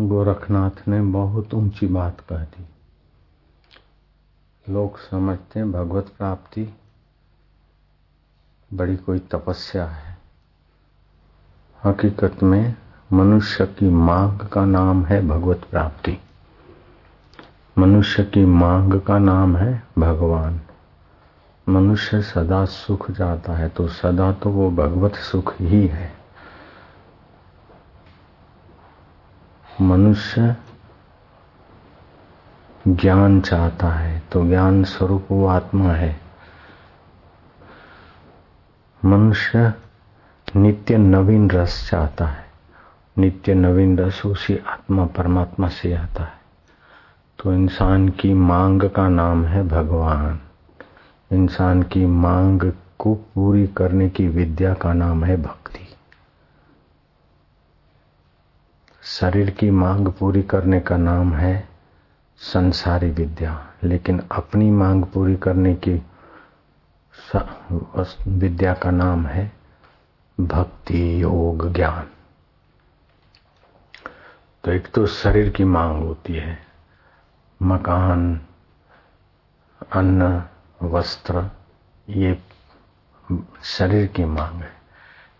गोरखनाथ ने बहुत ऊँची बात कह दी। लोग समझते हैं भगवत प्राप्ति बड़ी कोई तपस्या है। हकीकत में मनुष्य की मांग का नाम है भगवत प्राप्ति। मनुष्य की मांग का नाम है भगवान। मनुष्य सदा सुख जाता है तो सदा तो वो भगवत सुख ही है। मनुष्य ज्ञान चाहता है तो ज्ञान स्वरूप वो आत्मा है। मनुष्य नित्य नवीन रस चाहता है। नित्य नवीन रस उसी आत्मा, परमात्मा से आता है। तो इंसान की मांग का नाम है भगवान। इंसान की मांग को पूरी करने की विद्या का नाम है भक्ति। शरीर की मांग पूरी करने का नाम है संसारी विद्या। लेकिन अपनी मांग पूरी करने की विद्या का नाम है भक्ति योग ज्ञान। तो एक तो शरीर की मांग होती है। मकान, अन्न, वस्त्र, ये शरीर की मांग है।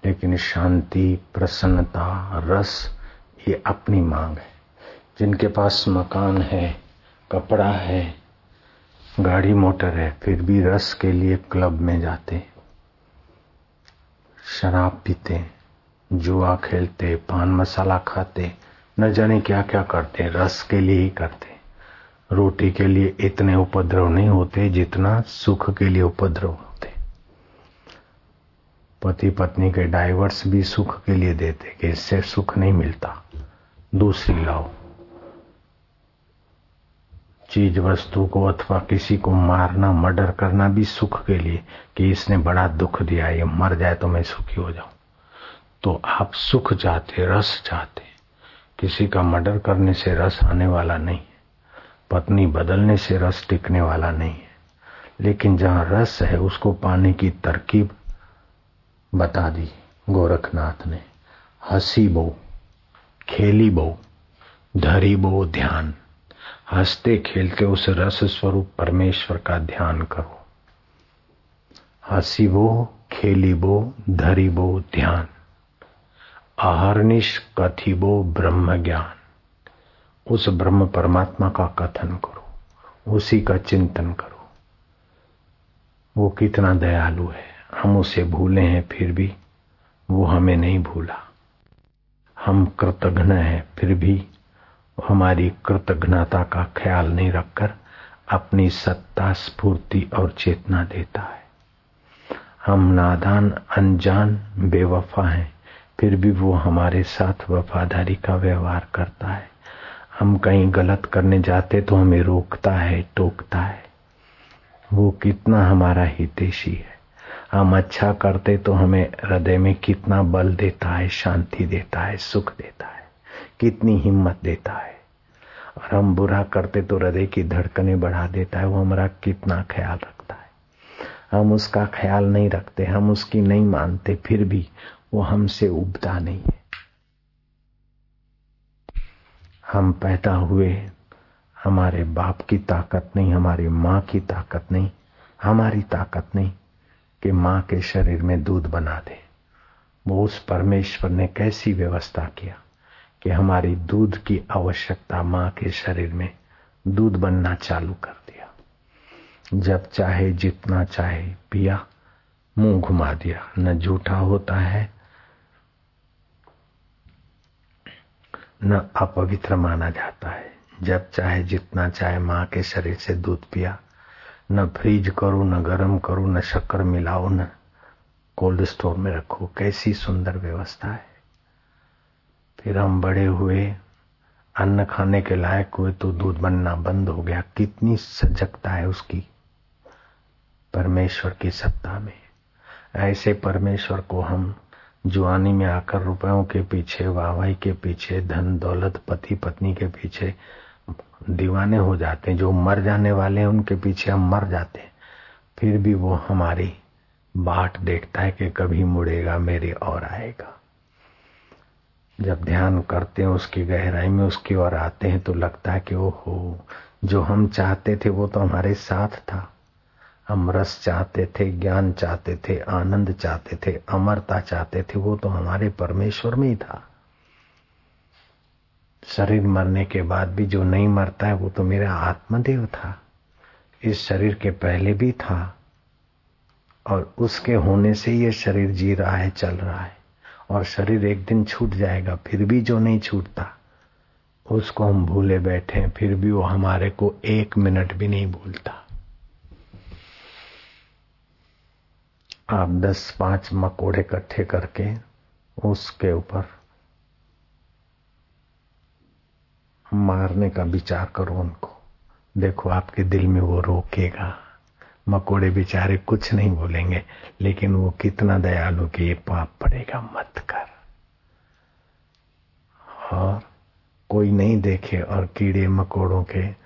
लेकिन शांति, प्रसन्नता, रस ये अपनी मांग है। जिनके पास मकान है, कपड़ा है, गाड़ी मोटर है, फिर भी रस के लिए क्लब में जाते शराब पीते जुआ खेलते पान मसाला खाते न जाने क्या क्या करते रस के लिए ही करते रोटी के लिए इतने उपद्रव नहीं होते जितना सुख के लिए उपद्रव होते पति पत्नी के डाइवर्स भी सुख के लिए देते कि इससे सुख नहीं मिलता। दूसरी लाओ। चीज़ वस्तु को अथवा किसी को मारना, मर्डर करना भी सुख के लिए कि इसने बड़ा दुख दिया, ये मर जाए तो मैं सुखी हो जाऊँ। तो आप सुख चाहते, रस चाहते, किसी का मर्डर करने से रस आने वाला नहीं है, पत्नी बदलने से रस टिकने वाला नहीं है। लेकिन जहाँ रस है, उसको पाने की तरकीब बता दी गोरखनाथ ने। हसी हँसी खेली बो, धरी बो ध्यान। हँसते खेलते उस रस स्वरूप परमेश्वर का ध्यान करो। हँसी बो, खेली बो, धरी बो ध्यान। अहरनिश कथी बो ब्रह्म ज्ञान। उस ब्रह्म परमात्मा का कथन करो, उसी का चिंतन करो। वो कितना दयालु है, हम उसे भूले हैं फिर भी, वो हमें नहीं भूला। हम कृतघ्न हैं, फिर भी हमारी कृतघ्नता का ख्याल नहीं रखकर अपनी सत्ता, स्फूर्ति और चेतना देता है। हम नादान, अनजान, बेवफा हैं, फिर भी वो हमारे साथ वफादारी का व्यवहार करता है। हम कहीं गलत करने जाते तो हमें रोकता है, टोकता है। वो कितना हमारा हितेशी है। हम अच्छा करते तो हमें हृदय में कितना बल देता है, शांति देता है, सुख देता है, कितनी हिम्मत देता है। और हम बुरा करते तो हृदय की धड़कने बढ़ा देता है, वो हमारा कितना ख्याल रखता है। हम उसका ख्याल नहीं रखते, हम उसकी नहीं मानते, फिर भी वो हमसे उबता नहीं है। हम पैदा हुए, हमारे बाप की ताकत नहीं, हमारी माँ की ताकत नहीं, हमारी ताकत नहीं कि माँ के शरीर में दूध बना दे। वो उस परमेश्वर ने कैसी व्यवस्था किया कि हमारी दूध की आवश्यकता माँ के शरीर में दूध बनना चालू कर दिया। जब चाहे जितना चाहे पिया, मुँह घुमा दिया। न झूठा होता है, न अपवित्र माना जाता है। जब चाहे जितना चाहे माँ के शरीर से दूध पिया न फ्रीज करो, न गर्म करो, न शक्कर मिलाओ, न कोल्ड स्टोर में रखो। कैसी सुंदर व्यवस्था है। फिर हम बड़े हुए, अन्न खाने के लायक हुए तो दूध बनना बंद हो गया। कितनी सजगता है उसकी। परमेश्वर की सत्ता में। ऐसे परमेश्वर को हम जुआनी में आकर रुपयों के पीछे, वाहवाही के पीछे, धन, दौलत, पति, पत्नी के पीछे दीवाने हो जाते हैं, जो मर जाने वाले हैं, उनके पीछे हम मर जाते हैं। फिर भी वो हमारी बाट देखता है कि कभी मुड़ेगा, मेरे और आएगा। जब ध्यान करते हैं, उसकी गहराई में उसकी ओर आते हैं तो लगता है कि ओहो, जो हम चाहते थे, वो तो हमारे साथ था। हम रस चाहते थे, ज्ञान चाहते थे, आनंद चाहते थे, अमरता चाहते थे, वो तो हमारे परमेश्वर में ही था। शरीर मरने के बाद भी जो नहीं मरता है, वो तो मेरा आत्मदेव था। इस शरीर के पहले भी था। और उसके होने से ये शरीर जी रहा है, चल रहा है। और शरीर एक दिन छूट जाएगा, फिर भी जो नहीं छूटता, उसको हम भूले बैठे हैं। फिर भी वो हमारे को एक मिनट भी नहीं भूलता। आप दस पाँच मकोड़े इकट्ठे करके उसके ऊपर मारने का विचार करो उनको। देखो आपके दिल में वो रोकेगा। मकोड़े बेचारे कुछ नहीं बोलेंगे, लेकिन वो कितना दयालु कि ये पाप पड़ेगा मत कर। और कोई नहीं देखे और कीड़े मकोड़ों के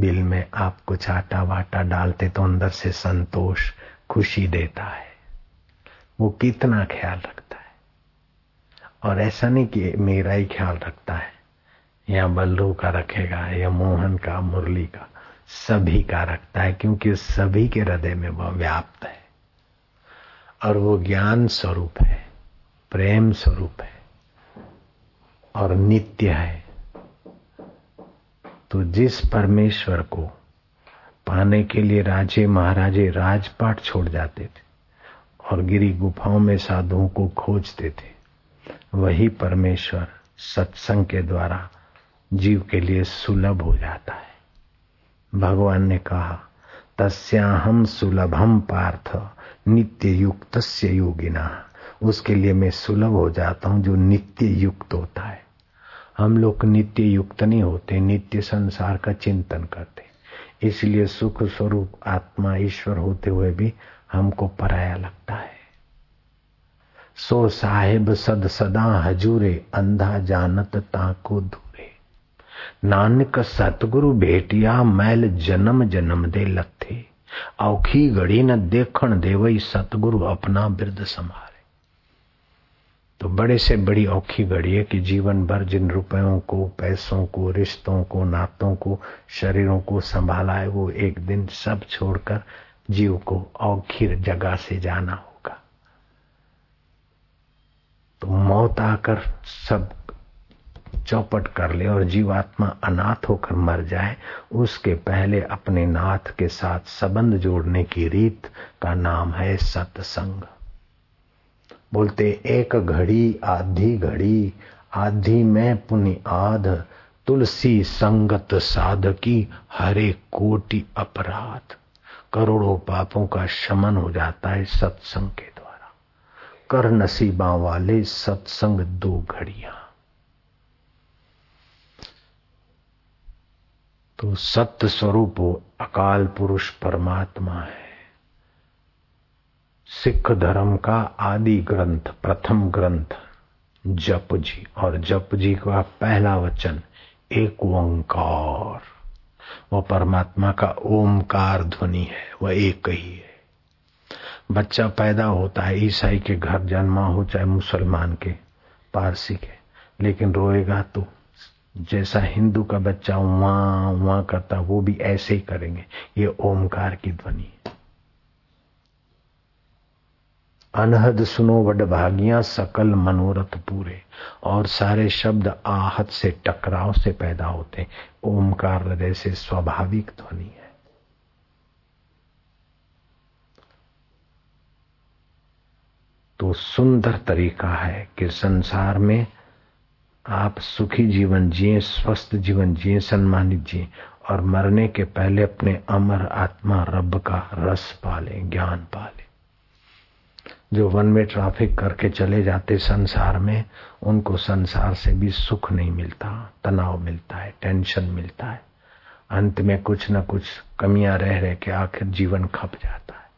बिल में आप कुछ आटा वाटा डालते तो अंदर से संतोष, खुशी देता है। वो कितना ख्याल रखता है। और ऐसा नहीं कि मेरा ही ख्याल रखता है। या बल्लू का रखेगा, या मोहन का, मुरली का, सभी का रखता है, क्योंकि सभी के हृदय में वह व्याप्त है। और वो ज्ञान स्वरूप है, प्रेम स्वरूप है, और नित्य है। तो जिस परमेश्वर को पाने के लिए राजे महाराजे राजपाट छोड़ जाते थे, और गिरी गुफाओं में साधुओं को खोजते थे, वही परमेश्वर सत्संग के द्वारा जीव के लिए सुलभ हो जाता है। भगवान ने कहा तस्याहम सुलभम पार्थ नित्य युक्त योगिना। उसके लिए मैं सुलभ हो जाता हूँ जो नित्य युक्त होता है। हम लोग नित्य युक्त नहीं होते, नित्य संसार का चिंतन करते। इसलिए सुख स्वरूप आत्मा ईश्वर होते हुए भी हमको पराया लगता है। सो साहेब सद सदा हजूरे, अंधा जानत ताको दूरे नानक सतगुरु भेटिया मैल जन्म जन्म दे लथे। औखी घड़ी न देखण देवई सतगुरु अपना बिरद संभाले। तो बड़े से बड़ी औखी घड़ी है कि जीवन भर जिन रुपयों को, पैसों को, रिश्तों को, नातों को, शरीरों को संभाला है, वो एक दिन सब छोड़कर जीव को औखी जगह से जाना होगा। तो मौत आकर सब चौपट कर ले और जीवात्मा अनाथ होकर मर जाए, उसके पहले अपने नाथ के साथ संबंध जोड़ने की रीत का नाम है सत्संग। बोलते, एक घड़ी, आधी घड़ी, आधी में पुनि आध, तुलसी संगत साधकी हरे कोटि अपराध। करोड़ों पापों का शमन हो जाता है सत्संग के द्वारा। कर नसीबा वाले सत्संग दो घड़ियाँ। तो सत्य स्वरूप अकाल पुरुष परमात्मा है। सिख धर्म का आदि ग्रंथ, प्रथम ग्रंथ, जप जी। और जप जी का पहला वचन, एक ओंकार। वह परमात्मा का ओमकार ध्वनि है वह एक ही है। बच्चा पैदा होता है, ईसाई के घर, जन्मा हो चाहे मुसलमान के, पारसी के, लेकिन रोएगा तो जैसा हिंदू का बच्चा वहाँ वहाँ करता, वो भी ऐसे ही करेंगे। ये ओमकार की ध्वनि अनहद सुनो वड भागिया, सकल मनोरथ पूरे। और सारे शब्द आहत से, टकराव से पैदा होते ओमकार हृदय से स्वाभाविक ध्वनि है। तो सुंदर तरीका है कि संसार में आप सुखी जीवन जिए, स्वस्थ जीवन जिए सम्मानित जिए और मरने के पहले अपने अमर आत्मा रब का रस पाले, ज्ञान पाले। जो वन में ट्रैफ़िक करके चले जाते संसार में, उनको संसार से भी सुख नहीं मिलता, तनाव मिलता है टेंशन मिलता है। अंत में कुछ न कुछ कमियाँ रह रह के आखिर जीवन खप जाता है।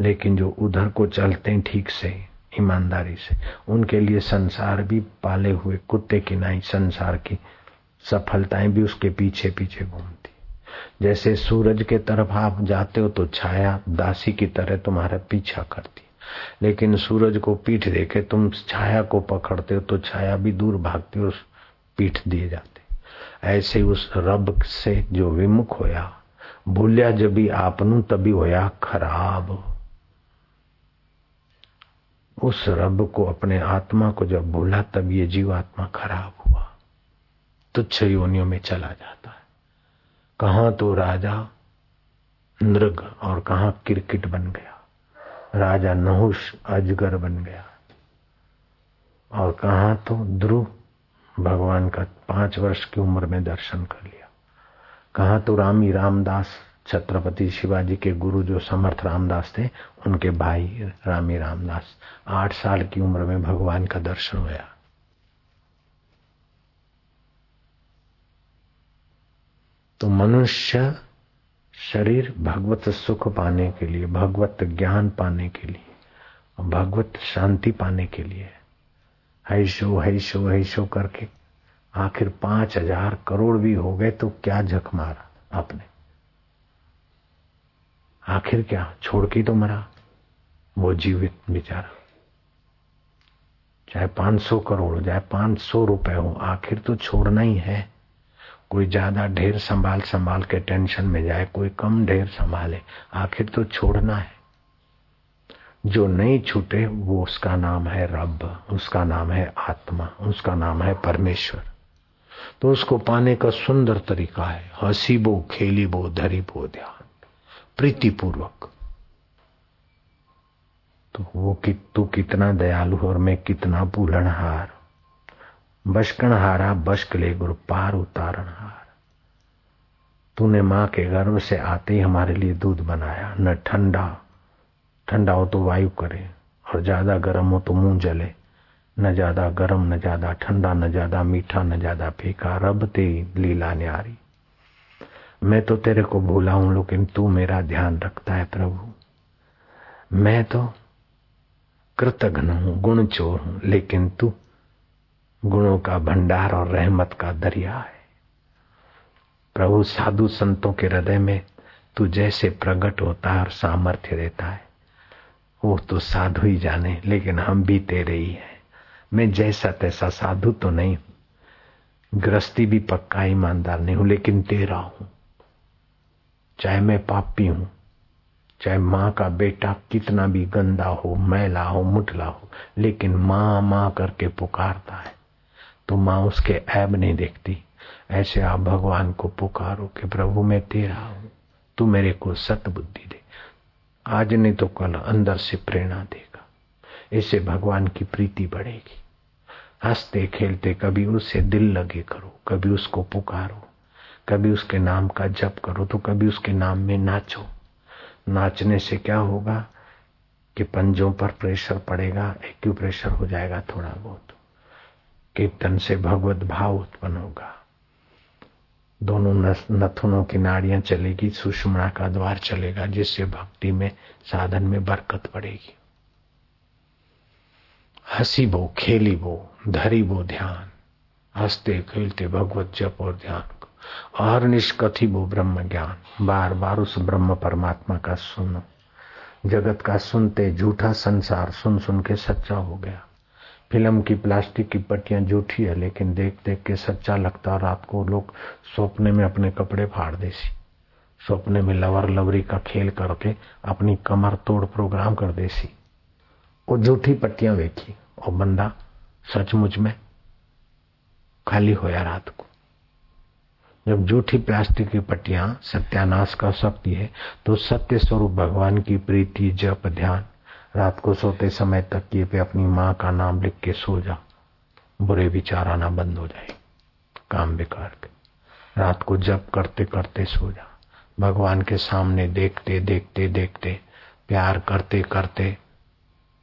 लेकिन जो उधर को चलते हैं ठीक से ईमानदारी से। उनके लिए संसार भी पाले हुए कुत्ते की नाई संसार की सफलताएँ भी उसके पीछे पीछे घूमती। जैसे सूरज के तरफ़ आप जाते हो तो छाया दासी की तरह तुम्हारा पीछा करती। लेकिन सूरज को पीठ देखे, तुम छाया को पकड़ते हो तो छाया भी दूर भागती और पीठ दिए जाते। ऐसे उस रब से जो विमुख होया, भूलिया जब भी आपनू तभी होया खराब। उस रब को अपने आत्मा को जब भूला, तब ये जीवात्मा खराब हुआ। तुच्छ योनियों में चला जाता है। कहा तो राजा नृग और कहा क्रिकेट बन गया। राजा नहुष अजगर बन गया। और कहा तो ध्रुव भगवान का पाँच वर्ष की उम्र में दर्शन कर लिया। कहा तो रामी रामदास छत्रपति शिवाजी के गुरु जो समर्थ रामदास थे, उनके भाई रामी रामदास। आठ साल की उम्र में भगवान का दर्शन हुआ। तो मनुष्य शरीर भगवत सुख पाने के लिए, भगवत ज्ञान पाने के लिए, भगवत शांति पाने के लिए, है शो है शो हैशो हैशो करके आखिर पाँच हज़ार करोड़ भी हो गए तो क्या झक मारा आपने? आखिर क्या? छोड़ के तो मरा। वो जीवित बेचारा। चाहे पाँच सौ करोड़, चाहे पाँच सौ रुपए हो, आखिर तो छोड़ना ही है। कोई ज़्यादा ढेर संभाल संभाल के टेंशन में जाए, कोई कम ढेर संभाले, आखिर तो छोड़ना है। जो नहीं छूटे, वो उसका नाम है रब, उसका नाम है आत्मा, उसका नाम है परमेश्वर। तो उसको पाने का सुंदर तरीका है। हसीबो, खेलीबो, धरीबो ध्यान प्रीतिपूर्वक। तो वो कि, तू कितना दयालु और मैं कितना भूलनहार। बशकण हारा बशक ले गुरु, पार उतारण हार तूने माँ के गर्भ से आते ही हमारे लिए दूध बनाया, न ठंडा। ठंडा हो तो वायु करे, और ज़्यादा गर्म हो तो मुँह जले। न ज़्यादा गर्म, न ज़्यादा ठंडा, न ज़्यादा मीठा, न ज़्यादा फीका, रब ते लीला न्यारी। मैं तो तेरे को भूला हूँ लेकिन तू मेरा ध्यान रखता है प्रभु। मैं तो कृतघ्न हूँ गुण चोर हूँ, लेकिन तू गुणों का भंडार और रहमत का दरिया है। प्रभु, साधु संतों के हृदय में तू जैसे प्रकट होता है और सामर्थ्य देता है। वो तो साधु ही जाने, लेकिन हम भी तेरे ही हैं। मैं जैसा तैसा साधु तो नहीं ग्रस्ती भी पक्का ईमानदार नहीं हूँ, लेकिन तेरा हूँ। चाहे मैं पापी हूँ, चाहे माँ का बेटा कितना भी गंदा हो, मैला हो, मुठला हो, लेकिन माँ माँ करके पुकारता है तो माँ उसके ऐब नहीं देखती। ऐसे आप भगवान को पुकारो कि प्रभु मैं तेरा हूँ, तू मेरे को सत बुद्धि दे। आज नहीं तो कल अंदर से प्रेरणा देगा। इससे भगवान की प्रीति बढ़ेगी। हँसते खेलते कभी उससे दिल लगे करो, कभी उसको पुकारो। कभी उसके नाम का जप करो तो कभी उसके नाम में नाचो। नाचने से क्या होगा कि पंजों पर प्रेशर पड़ेगा एक्यू प्रेशर हो जाएगा थोड़ा बहुत। कीर्तन से भगवत भाव उत्पन्न होगा। दोनों नथुनों की नाड़ियाँ चलेगी, सुषमणा का द्वार चलेगा, जिससे भक्ति में, साधन में बरकत पड़ेगी। हसी बो खेली बो धरी बो ध्यान। हँसते, खेलते भगवत जप और ध्यान और निष्कथी बो ब्रह्म ज्ञान बार बार उस ब्रह्म परमात्मा का सुनो। जगत का सुनते झूठा संसार सुन सुन के सच्चा हो गया। फ़िल्म की, प्लास्टिक की पट्टियाँ झूठी है, लेकिन देख देख के सच्चा लगता रात को लोग सपने में अपने कपड़े फाड़ देसी। सपने में लवर लवरी का खेल करके अपनी कमर तोड़ प्रोग्राम कर देसी। वो झूठी पट्टियाँ देखी। और बंदा सचमुच में खाली होया रात को। जब झूठी प्लास्टिक की पट्टियाँ सत्यानाश कर सकती है तो सत्य स्वरूप भगवान की प्रीति, जप, ध्यान, रात को सोते समय तक ये पे अपनी माँ का नाम लिख के सो जा। बुरे विचार आना बंद हो जाए। काम बेकार के। रात को जप करते करते सो जा। भगवान के सामने देखते देखते देखते, प्यार करते करते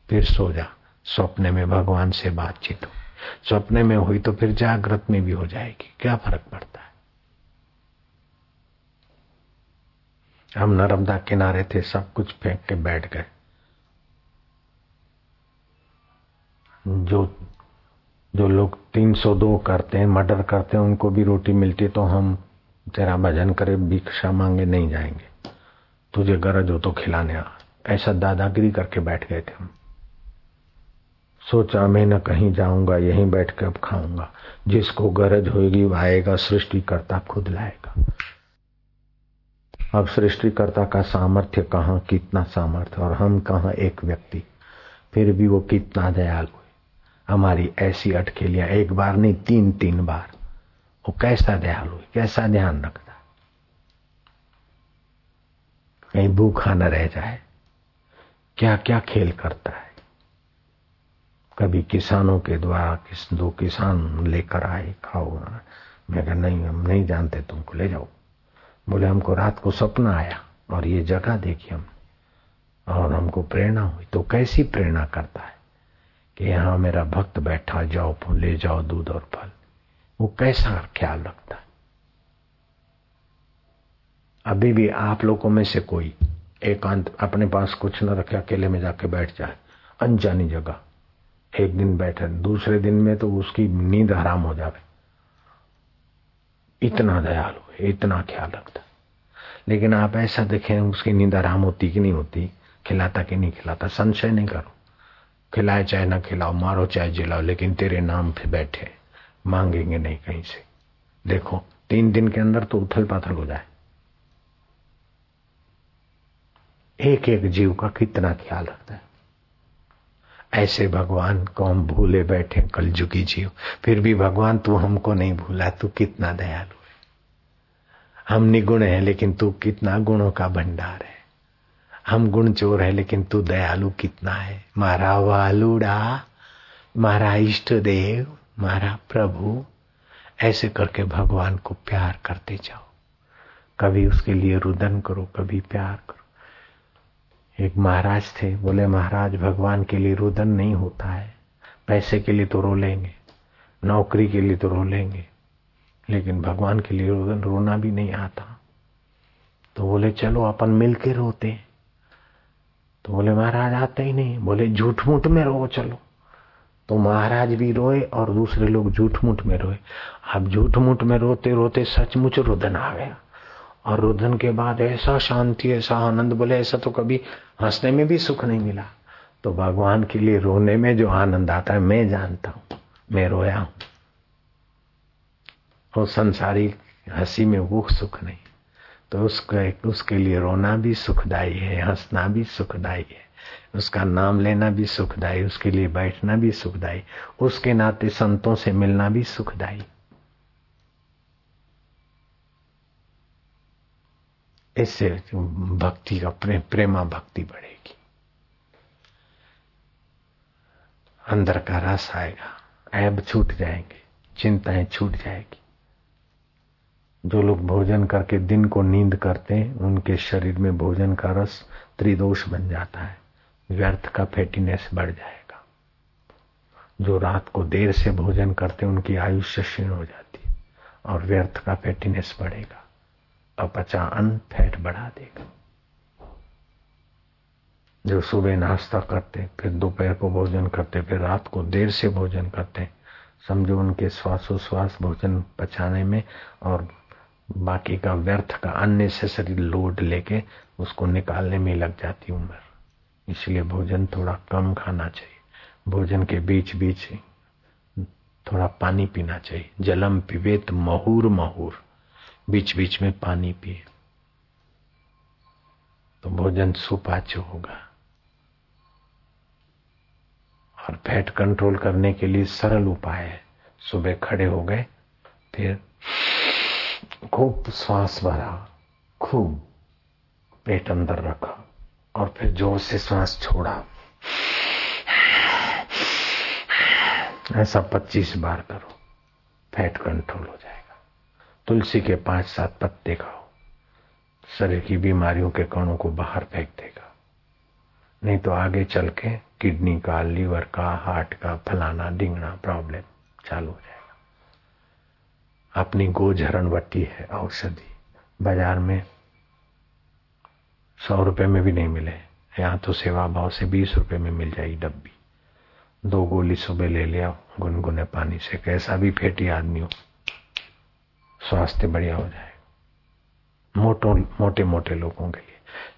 फिर सो जा। सपने में भगवान से बातचीत हो। सपने में हुई तो फिर जागृत में भी हो जाएगी। क्या फ़र्क पड़ता है? हम नर्मदा किनारे थे, सब कुछ फेंक के बैठ गए। जो जो लोग 302 करते हैं, मर्डर करते हैं, उनको भी रोटी मिलती तो हम तेरा भजन करे, भिक्षा मांगे, नहीं जाएँगे। तुझे गरज हो तो खिलाने आ। ऐसा दादागिरी करके बैठ गए थे हम। सोचा, मैं न कहीं जाऊँगा, यहीं बैठ के अब खाऊँगा। जिसको गरज होगी आएगा, सृष्टिकर्ता खुद लाएगा। अब सृष्टिकर्ता का सामर्थ्य कहाँ, कितना सामर्थ्य, और हम कहाँ एक व्यक्ति? फिर भी वो कितना दयालु है। हमारी ऐसी अटकेलियाँ एक बार नहीं तीन तीन बार। वो कैसा दयालु है? कैसा ध्यान रखता कहीं भूखा न रह जाए। क्या क्या खेल करता है? कभी किसानों के द्वारा किस, दो किसान लेकर आए, खाओ मैं नहीं, हम नहीं जानते, तुमको ले जाओ। बोले, हमको रात को सपना आया और ये जगह देखी हम और हमको प्रेरणा हुई। तो कैसी प्रेरणा करता है कि यहाँ मेरा भक्त बैठा, जाओ ले जाओ दूध और फल। वो कैसा ख्याल रखता है? अभी भी आप लोगों में से कोई एकांत अपने पास कुछ न रखे, अकेले में जाके बैठ जाए। अनजानी जगह। एक दिन बैठे, दूसरे दिन में तो उसकी नींद हराम हो जाए इतना दयालु है, इतना ख्याल रखता लेकिन आप ऐसा देखें, उसकी नींद आराम होती कि नहीं होती? खिलाता कि नहीं खिलाता? संशय नहीं करो। खिलाए चाहे ना खिलाओ, मारो चाहे जिलाओ, लेकिन तेरे नाम पे बैठे, मांगेंगे नहीं कहीं से। देखो, तीन दिन के अंदर तो उथल पाथल हो जाए। एक एक जीव का कितना ख्याल रखता है। ऐसे भगवान को हम भूले बैठे कल झुकी जीव। फिर भी भगवान, तू हमको नहीं भूला, तू कितना दयालु है। हम निगुण है, लेकिन तू कितना गुणों का भंडार है। हम गुण चोर है, लेकिन तू दयालु कितना है। मारा वालुड़ा, मारा इष्ट देव, मारा प्रभु। ऐसे करके भगवान को प्यार करते जाओ। कभी उसके लिए रुदन करो, कभी प्यार करो। एक महाराज थे, बोले, महाराज, भगवान के लिए रुदन नहीं होता है। पैसे के लिए तो रो लेंगे, नौकरी के लिए तो रो लेंगे, लेकिन भगवान के लिए रुदन, रोना भी नहीं आता। तो बोले, चलो, अपन मिल के रोते तो बोले, महाराज, आते ही नहीं। बोले झूठ मूठ में रो चलो। तो महाराज भी रोए और दूसरे लोग झूठ मूठ में रोए। अब झूठ मूठ में रोते रोते सचमुच रुदन आ गया। और रुदन के बाद ऐसा शांति, ऐसा आनंद, बोले ऐसा तो कभी हंसने में भी सुख नहीं मिला। तो भगवान के लिए रोने में जो आनंद आता है, मैं जानता हूँ, मैं रोया हूँ। वो संसारी हँसी में वो सुख नहीं। तो उसके उसके लिए रोना भी सुखदाई है, हंसना भी सुखदाई है। उसका नाम लेना भी सुखदाई उसके लिए बैठना भी सुखदाई उसके नाते संतों से मिलना भी सुखदाई इससे भक्ति का प्रेम, प्रेमा भक्ति बढ़ेगी। अंदर का रस आएगा, ऐब छूट जाएँगे, चिंताएँ छूट जाएगी। जो लोग भोजन करके दिन को नींद करते हैं, उनके शरीर में भोजन का रस त्रिदोष बन जाता है, व्यर्थ का फैटीनेस बढ़ जाएगा। जो रात को देर से भोजन करते उनकी आयुष्य क्षीण हो जाती है और व्यर्थ का फैटीनेस बढ़ेगा। अपचा अन्न फैट बढ़ा देगा। जो सुबह नाश्ता करते, फिर दोपहर को भोजन करते, फिर रात को देर से भोजन करते, समझो उनके श्वासोश्वास भोजन पचाने में और बाकी का व्यर्थ का अननेसेसरी लोड लेके उसको निकालने में लग जाती उम्र। इसलिए भोजन थोड़ा कम खाना चाहिए। भोजन के बीच बीच थोड़ा पानी पीना चाहिए। जलम पिवेत महूर महूर। बीच बीच में पानी पिए तो भोजन सुपाच्य होगा। और फैट कंट्रोल करने के लिए सरल उपाय है। सुबह खड़े हो गए, फिर खूब श्वास भरा खूब पेट अंदर रखा, और फिर ज़ोर से श्वास छोड़ा। ऐसा 25 बार करो, फैट कंट्रोल हो जाए तुलसी के पाँच सात पत्ते खाओ। शरीर की बीमारियों के कणों को बाहर फेंक देगा। नहीं तो आगे चल के किडनी का, लीवर का, हार्ट का, फलाना, डिंगना प्रॉब्लम चालू हो जाएगा। अपनी गोझरण वट्टी है औषधि। बाज़ार में सौ रुपए में भी नहीं मिले। यहाँ तो सेवा भाव से बीस रुपए में मिल जाएगी डब्बी। दो गोली सुबह ले लिया, गुनगुने पानी से। कैसा भी फेटी आदमी हो। स्वास्थ्य बढ़िया हो जाएगा। मोटो, मोटे मोटे लोगों के लिए।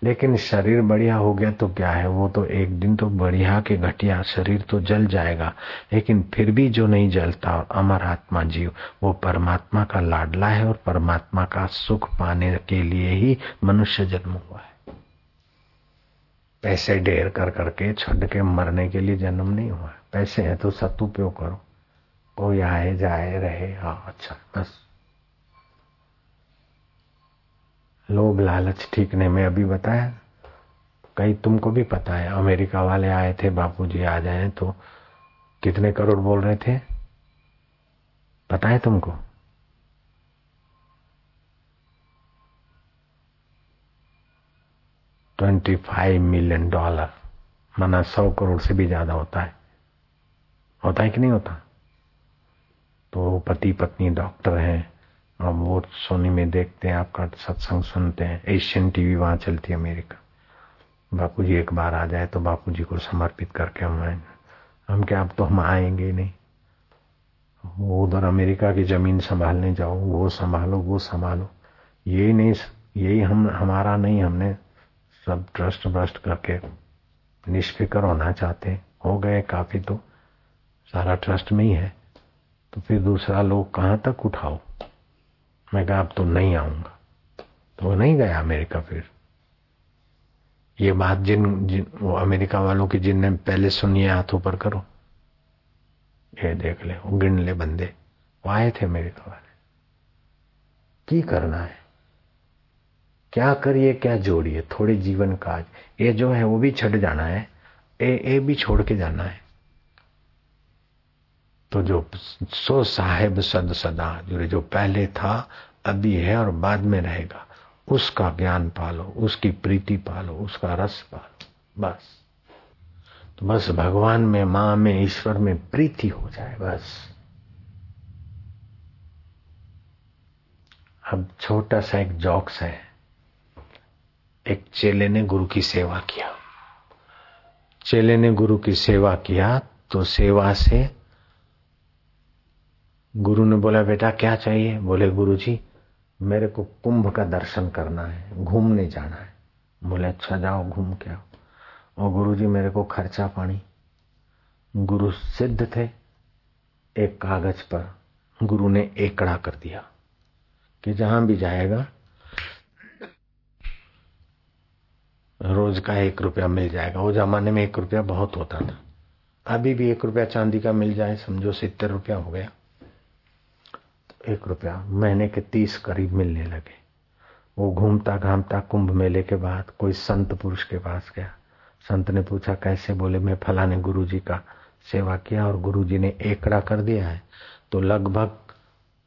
लेकिन शरीर बढ़िया हो गया तो क्या है? वो तो एक दिन तो बढ़िया के घटिया शरीर तो जल जाएगा। लेकिन फिर भी जो नहीं जलता और अमर आत्मा जीव, वो परमात्मा का लाडला है और परमात्मा का सुख पाने के लिए ही मनुष्य जन्म हुआ है। पैसे ढेर कर करके छड़ के मरने के लिए जन्म नहीं हुआ पैसे है तो सदुपयोग करो। कोई आए, जाए, रहे हाँ अच्छा बस। लोभ लालच ठीक नहीं मैं अभी बताया। कई तुमको भी पता है, अमेरिका वाले आए थे, बापूजी आ जाए तो कितने करोड़ बोल रहे थे? पता है तुमको? ट्वेंटी फाइव मिलियन डॉलर, माना सौ करोड़ से भी ज़्यादा होता है। होता है कि नहीं होता? तो पति पत्नी डॉक्टर हैं अब वो सोनी में देखते हैं, आपका सत्संग सुनते हैं। एशियन टीवी वहाँ चलती है अमेरिका। बापू जी एक बार आ जाए तो बापू जी को समर्पित करके हम आए हम क्या, अब तो हम आएँगे नहीं। वो उधर अमेरिका की ज़मीन संभालने जाओ, वो संभालो वो संभालो। यही नहीं, यही हम, हमारा नहीं, हमने सब ट्रस्ट व्रस्ट करके निष्फिक्र होना चाहते हो। गए काफ़ी तो। सारा ट्रस्ट में ही है। तो फिर दूसरा लोग कहाँ तक उठाओ? मैं कहा अब तो नहीं आऊँगा। तो वो नहीं गया अमेरिका फिर। ये बात जिन, जिन वो अमेरिका वालों की जिनने पहले सुनी है हाथों पर करो। ये देख ले वो गिन ले बंदे। वो आए थे अमेरिका वाले। की करना है? क्या करिए क्या जोड़िए? थोड़े जीवन काज। ये जो है वो भी छट जाना है। ए, ए भी छोड़ के जाना है। तो जो सो साहेब सद सदा, जो जो पहले था, अभी है और बाद में रहेगा। उसका ज्ञान पालो, उसकी प्रीति पालो, उसका रस पालो, बस। तो बस भगवान में, माँ में, ईश्वर में प्रीति हो जाए, बस। अब छोटा सा एक जॉक्स है। एक चेले ने गुरु की सेवा किया। चेले ने गुरु की सेवा किया तो सेवा से गुरु ने बोला, बेटा, क्या चाहिए? बोले गुरु जी मेरे को कुंभ का दर्शन करना है, घूमने जाना है। बोले अच्छा जाओ, घूम के आओ। और गुरु जी मेरे को खर्चा पानी। गुरु सिद्ध थे, एक कागज़ पर गुरु ने एकड़ा कर दिया, कि जहाँ भी जाएगा, रोज का एक रुपया मिल जाएगा। वो जमाने में एक रुपया बहुत होता था। अभी भी एक रुपया चांदी का मिल जाए, समझो सितर रुपया हो गया। एक रुपया महीने के तीस करीब मिलने लगे। वो घूमता घामता कुंभ मेले के बाद कोई संत पुरुष के पास गया। संत ने पूछा, कैसे? बोले, मैं फलाने गुरु जी का सेवा किया और गुरु जी ने एकड़ा कर दिया है तो लगभग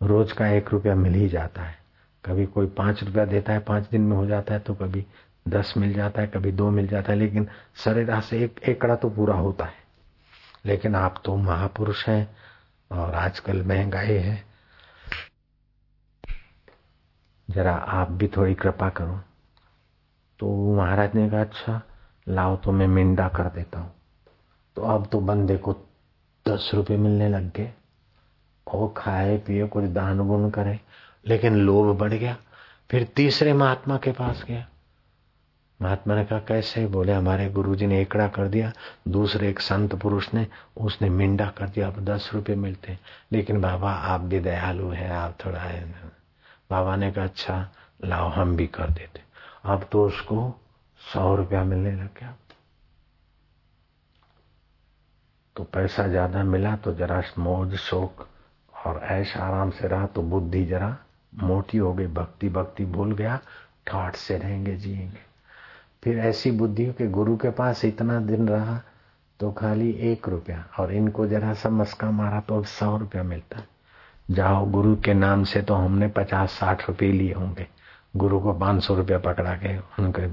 रोज का एक रुपया मिल ही जाता है। कभी कोई पाँच रुपया देता है, पाँच दिन में हो जाता है तो कभी दस मिल जाता है, कभी दो मिल जाता है, लेकिन सरेरा से एक एकड़ा तो पूरा होता है। लेकिन आप तो महापुरुष हैं और आजकल महँगाई है जरा आप भी थोड़ी कृपा करो। तो महाराज ने कहा अच्छा लाओ तो मैं मिंडा कर देता हूँ। तो अब तो बंदे को दस रुपये मिलने लग गए। और खाए, पिए, कुछ दान गुण करे, लेकिन लोभ बढ़ गया। फिर तीसरे महात्मा के पास गया। महात्मा ने कहा, कैसे? बोले, हमारे गुरुजी ने एकड़ा कर दिया, दूसरे एक संत पुरुष ने, उसने मिंडा कर दिया। अब दस रुपये मिलते हैं। लेकिन बाबा, आप भी दयालु हैं, आप थोड़ा है बाबा ने कहा अच्छा लाओ, हम भी कर देते। अब तो उसको सौ रुपया मिलने लग गया। तो पैसा ज़्यादा मिला तो जरा मौज, शोक और ऐश आराम से रहा तो बुद्धि जरा मोटी हो गई। भक्ति भक्ति भूल गया, ठाठ से रहेंगे, जिएँगे। फिर ऐसी बुद्धि के गुरु के पास इतना दिन रहा तो खाली एक रुपया और इनको जरा सा मस्का मारा तो अब सौ रुपया मिलता। है जाओ गुरु के नाम से तो हमने पचास साठ रुपये लिए होंगे गुरु को पांच सौ रुपया पकड़ा के उनके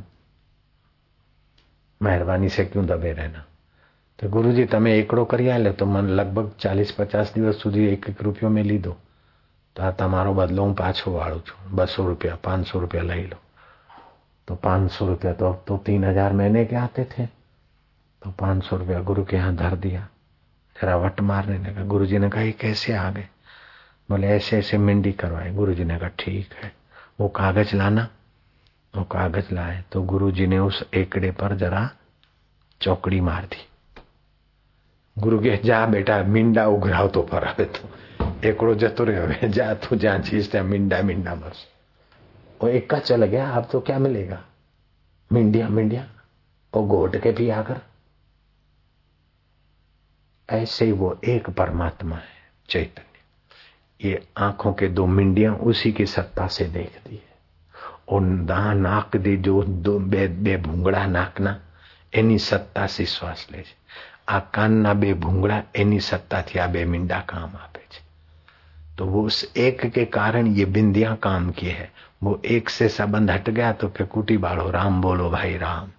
મહેરબાની से क्यों दबे रहना તો ગુરુજી તમે એકડો કરી આલે તો મને લગભગ ચાલીસ પચાસ દિવસ સુધી એક એક રૂપિયો મેં લીધો તો આ તમારો બદલો હું પાછો વાળું છું બસો રૂપિયા પાંચસો રૂપિયા લઈ લો तो पांच सौ रुपया तो अब तो तीन हजार महीने के आते थे तो पांच सौ रुपया गुरु के यहाँ धर दिया जरा वट मारने लगा गुरु जी ने कहा ये कैसे आ गए बोले ऐसे ऐसे मिंडी करवाए गुरु जी ने कहा ठीक है वो कागज लाना वो कागज लाए तो गुरुजी ने उस एकड़े पर जरा चौकड़ी मार दी ગુરુ કે જા બેટા મીંડા ઉઘરાવ તો પર હવે તો એકડો જતો રહ્યો હવે जा तू जहाँ चीज ત્યાં मींडा मींडा मर वो एक का चल गया अब तो क्या मिलेगा मिंडिया मिंडिया वो घोट के भी आकर ऐसे ही वो एक परमात्मा है चैतन्य ये आंखों के दो मिंडिया उसी की सत्ता से देखती है और दा नाक दे जो दो बे बे भूंगड़ा नाकना એની સત્તાથી શ્વાસ લે છે આ કાનના બે ભૂંગળા એની સત્તાથી આ બે મીંડા કામ આપે છે तो वो उस एक के कारण ये बिंदियां काम की है वो एक से संबंध हट गया तो फिर कुटी बाड़ो राम बोलो भाई राम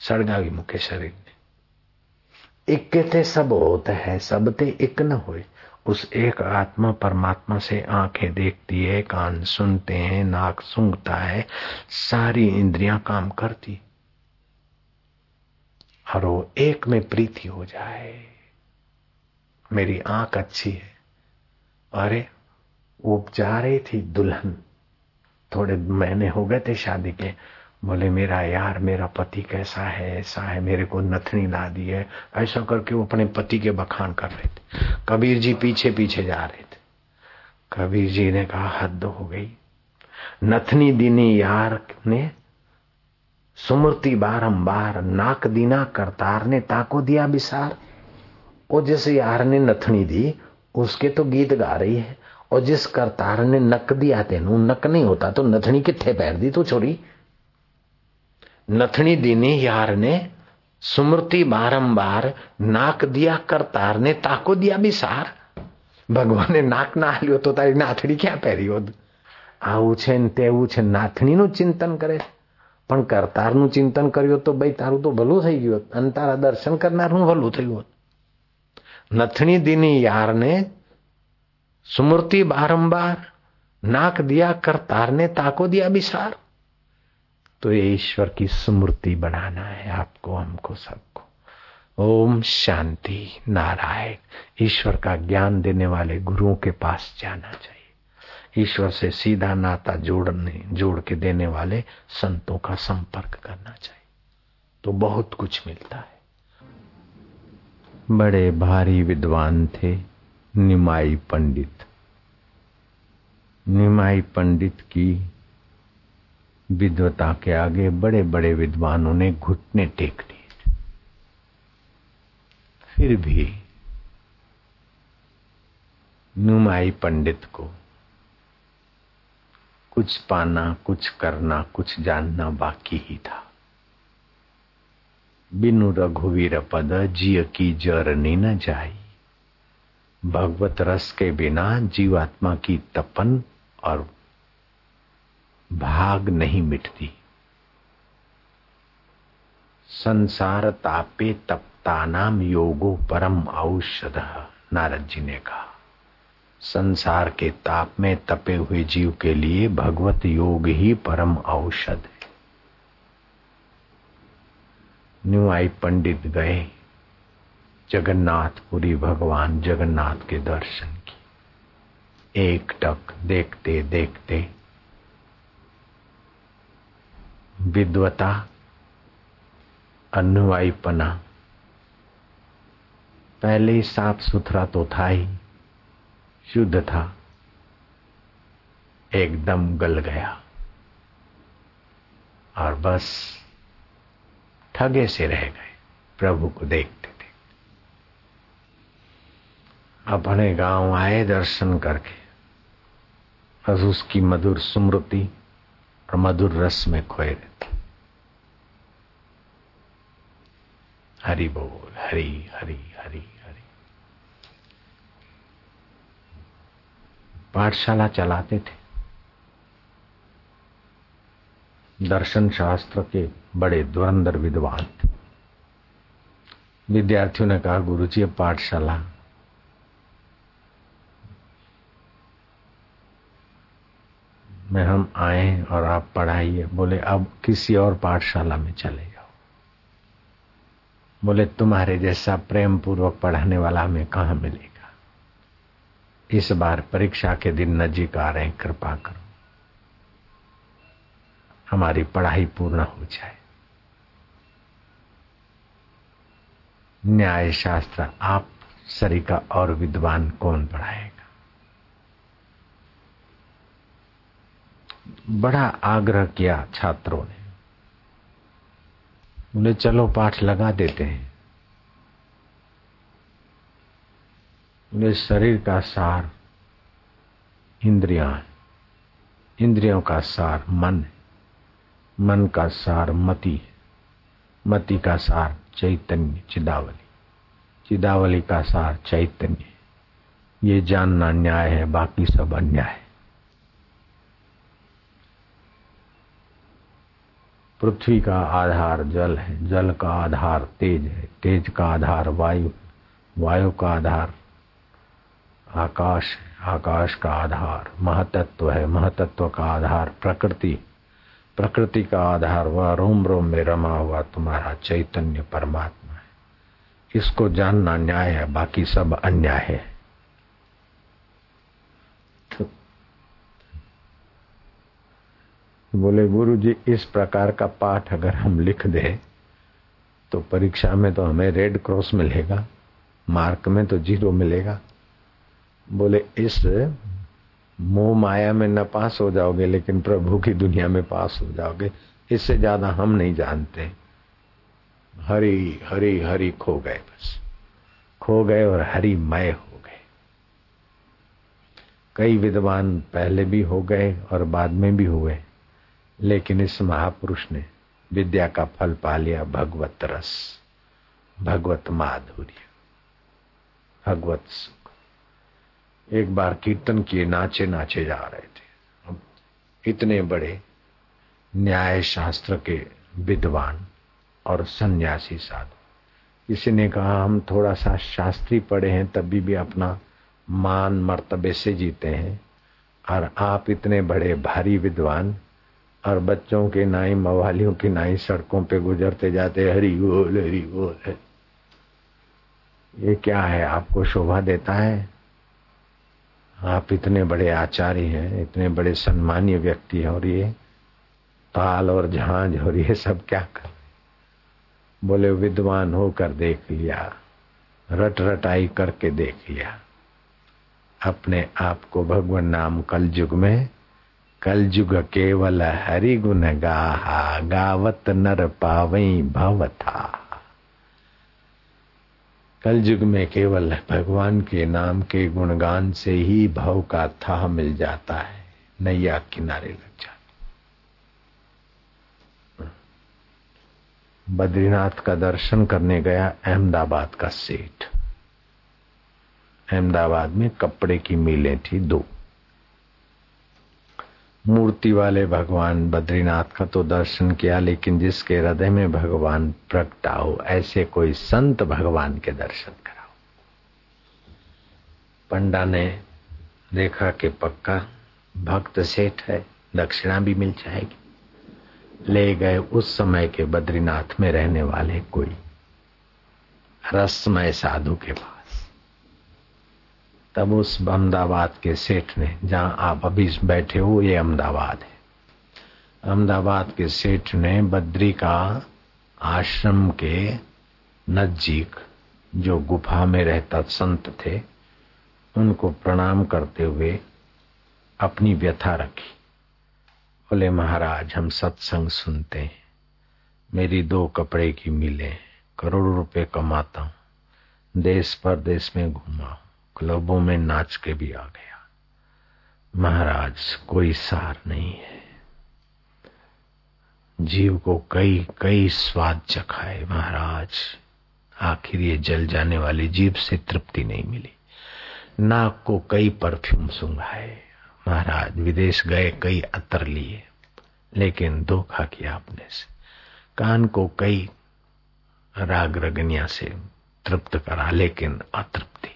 सड़गावी मुखे शरीर ने एक के थे सब होता है सब ते एक न हुए उस एक आत्मा परमात्मा से आँखें देखती है, कान सुनते हैं, नाक सूंघता है, सारी इंद्रियाँ काम करती। और वो एक में प्रीति हो जाए। मेरी आँख अच्छी है। अरे, वो जा रही थी दुल्हन। थोड़े महीने हो गए थे शादी के। बोले, मेरा यार, मेरा पति कैसा है, ऐसा है, मेरे को नथनी ला दी है। ऐसा करके वो अपने पति के बखान कर रहे थे। कबीर जी पीछे पीछे जा रहे थे। कबीर जी ने कहा, हद हो गई। नथनी दीनी यार ने सुमृति बारंबार, नाक दीना करतार ने ताको दिया बिसार। वो जिस यार ने नथनी दी, उसके तो गीत गा रही है। और जिस करतार ने नक दिया तेनू, नक नहीं होता तो नथनी कितने पैर दी तू छोरी? નથણી દીની યારને સુમૃતિ બારંબાર નાક દિયા કરતાર ને તાકો દિયા બી સાર. ભગવાને નાક ના હાલ્યો તો તારી નાથડી ક્યાં પહેરી હોત? આવું છે ને તેવું છે. નાથણીનું ચિંતન કરે પણ કરતારનું ચિંતન કર્યું તો ભાઈ તારું તો ભલું થઈ ગયું હોત. અને તારા દર્શન કરનારનું ભલું થયું હોત. નથણી દીની યારને સુમૃતિ બારંબાર નાક દિયા કરતારને તાકો દિયા બી સાર. तो ईश्वर की स्मृति बनाना है आपको, हमको सबको। ओम शांति नारायण। ईश्वर का ज्ञान देने वाले गुरुओं के पास जाना चाहिए। ईश्वर से सीधा नाता जोड़ने, जोड़ के देने वाले संतों का संपर्क करना चाहिए। तो बहुत कुछ मिलता है। बड़े भारी विद्वान थे, निमाई पंडित। निमाई पंडित की विद्वता के आगे बड़े बड़े विद्वानों ने घुटने टेक लिए फिर भी नुमाई पंडित को कुछ पाना, कुछ करना, कुछ जानना बाकी ही था। बिनु रघुवीर पद जिय की जरनी न जाई। भगवत रस के बिना जीवात्मा की तपन और भाग नहीं मिटती। संसार तापे तपता नाम योगो परम औषध, नारद जी ने कहा। संसार के ताप में तपे हुए जीव के लिए भगवत योग ही परम औषध है। न्यूआई पंडित गए, जगन्नाथपुरी भगवान जगन्नाथ के दर्शन की एक टक देखते देखते विद्वता अनुवाईपना पहले ही साफ़ सुथरा तो था ही, शुद्ध था। एकदम गल गया। और बस ठगे से रह गए, प्रभु को देखते थे। अपने गाँव आए दर्शन करके बस उसकी मधुर स्मृति और मधुर रस में खोए रहते हरि बोल, हरि हरि हरि हरि। पाठशाला चलाते थे। दर्शन शास्त्र के बड़े धुरंधर विद्वान थे। विद्यार्थियों ने कहा, गुरुजी, अब पाठशाला में हम आए और आप पढ़ाइए। बोले, अब किसी और पाठशाला में चले जाओ। बोले, तुम्हारे जैसा प्रेम पूर्वक पढ़ाने वाला हमें कहाँ मिलेगा? इस बार परीक्षा के दिन नजीक आ रहे हैं कृपा करो। हमारी पढ़ाई पूर्ण हो जाए। न्याय शास्त्र आप सरिका और विद्वान कौन पढ़ाएगा? बड़ा आग्रह किया छात्रों ने। बोले चलो पाठ लगा देते हैं। बोले शरीर का सार, इंद्रिया, इंद्रियों का सार मन मन का सार मति मति का सार चैतन्य, चिदावली। चिदावली का सार चैतन्य ये जानना न्याय है, बाकी सब अन्याय है। पृथ्वी का आधार जल है, जल का आधार तेज है, तेज का आधार वायु वायु का आधार आकाश है, आकाश का आधार महतत्व है, महतत्व का आधार प्रकृति प्रकृति का आधार वह रोम रोम में रमा हुआ तुम्हारा चैतन्य परमात्मा है। इसको जानना न्याय है, बाकी सब अन्याय है। बोले गुरु जी इस प्रकार का पाठ अगर हम लिख दे तो परीक्षा में तो हमें रेड क्रॉस मिलेगा मार्क में तो ज़ीरो मिलेगा। बोले, इस मोह माया में न पास हो जाओगे, लेकिन प्रभु की दुनिया में पास हो जाओगे। इससे ज़्यादा हम नहीं जानते। हरी हरी हरी खो गए बस। खो गए और हरी मय हो गए। कई विद्वान पहले भी हो गए और बाद में भी हुए। लेकिन इस महापुरुष ने विद्या का फल पा लिया भगवत रस, भगवत माधुर्य, भगवत सुख। एक बार कीर्तन किए नाचे नाचे जा रहे थे। इतने बड़े न्याय शास्त्र के विद्वान और सन्यासी साधु। किसी ने कहा, हम थोड़ा सा शास्त्री पढ़े हैं, तभी भी अपना मान मर्तबे से जीते हैं। और आप इतने बड़े भारी विद्वान और बच्चों के नाई मवालियों की नाई सड़कों पे गुजरते जाते हरी बोल हरी बोल। ये क्या है? आपको शोभा देता है? आप इतने बड़े आचार्य हैं, इतने बड़े सम्मानीय व्यक्ति हैं, और ये ताल और झांझ और ये सब क्या कर बोले, विद्वान होकर देख लिया, रट रटाई करके देख लिया। अपने आप को भगवान नाम कल युग में कलयुग केवल हरि गुण गाहा, गावत नर पावई भव था कलयुग में केवल भगवान के नाम के गुणगान से ही भव का था मिल जाता है, नैया किनारे लग जाती बद्रीनाथ का दर्शन करने गया अहमदाबाद का सेठ। अहमदाबाद में कपड़े की मिलें थी दो। मूर्ति वाले भगवान बद्रीनाथ का तो दर्शन किया, लेकिन जिसके हृदय में भगवान प्रगटा हो ऐसे कोई संत भगवान के दर्शन कराओ। पंडा ने देखा कि पक्का भक्त सेठ है, दक्षिणा भी मिल जाएगी। ले गए उस समय के बद्रीनाथ में रहने वाले कोई रसमय साधु के पास। तब उस अहमदाबाद के सेठ ने, जहाँ आप अभी बैठे हो, ये अहमदाबाद है। अहमदाबाद के सेठ ने बद्री का आश्रम के नज़दीक, जो गुफा में रहता संत थे, उनको प्रणाम करते हुए अपनी व्यथा रखी। बोले, महाराज, हम सत्संग सुनते हैं। मेरी दो कपड़े की मिले, करोड़ों रुपए कमाता हूँ। देश परदेश में घूमा क्लबों में नाच के भी आ गया। महाराज, कोई सार नहीं है। जीव को कई कई स्वाद चखाए महाराज। आखिर ये जल जाने वाली जीव से तृप्ति नहीं मिली। नाक को कई परफ्यूम सुंघाए। महाराज, विदेश गए, कई अतर लिए। लेकिन धोखा किया आपने से। कान को कई राग रगनिया से तृप्त करा, लेकिन अतृप्ति।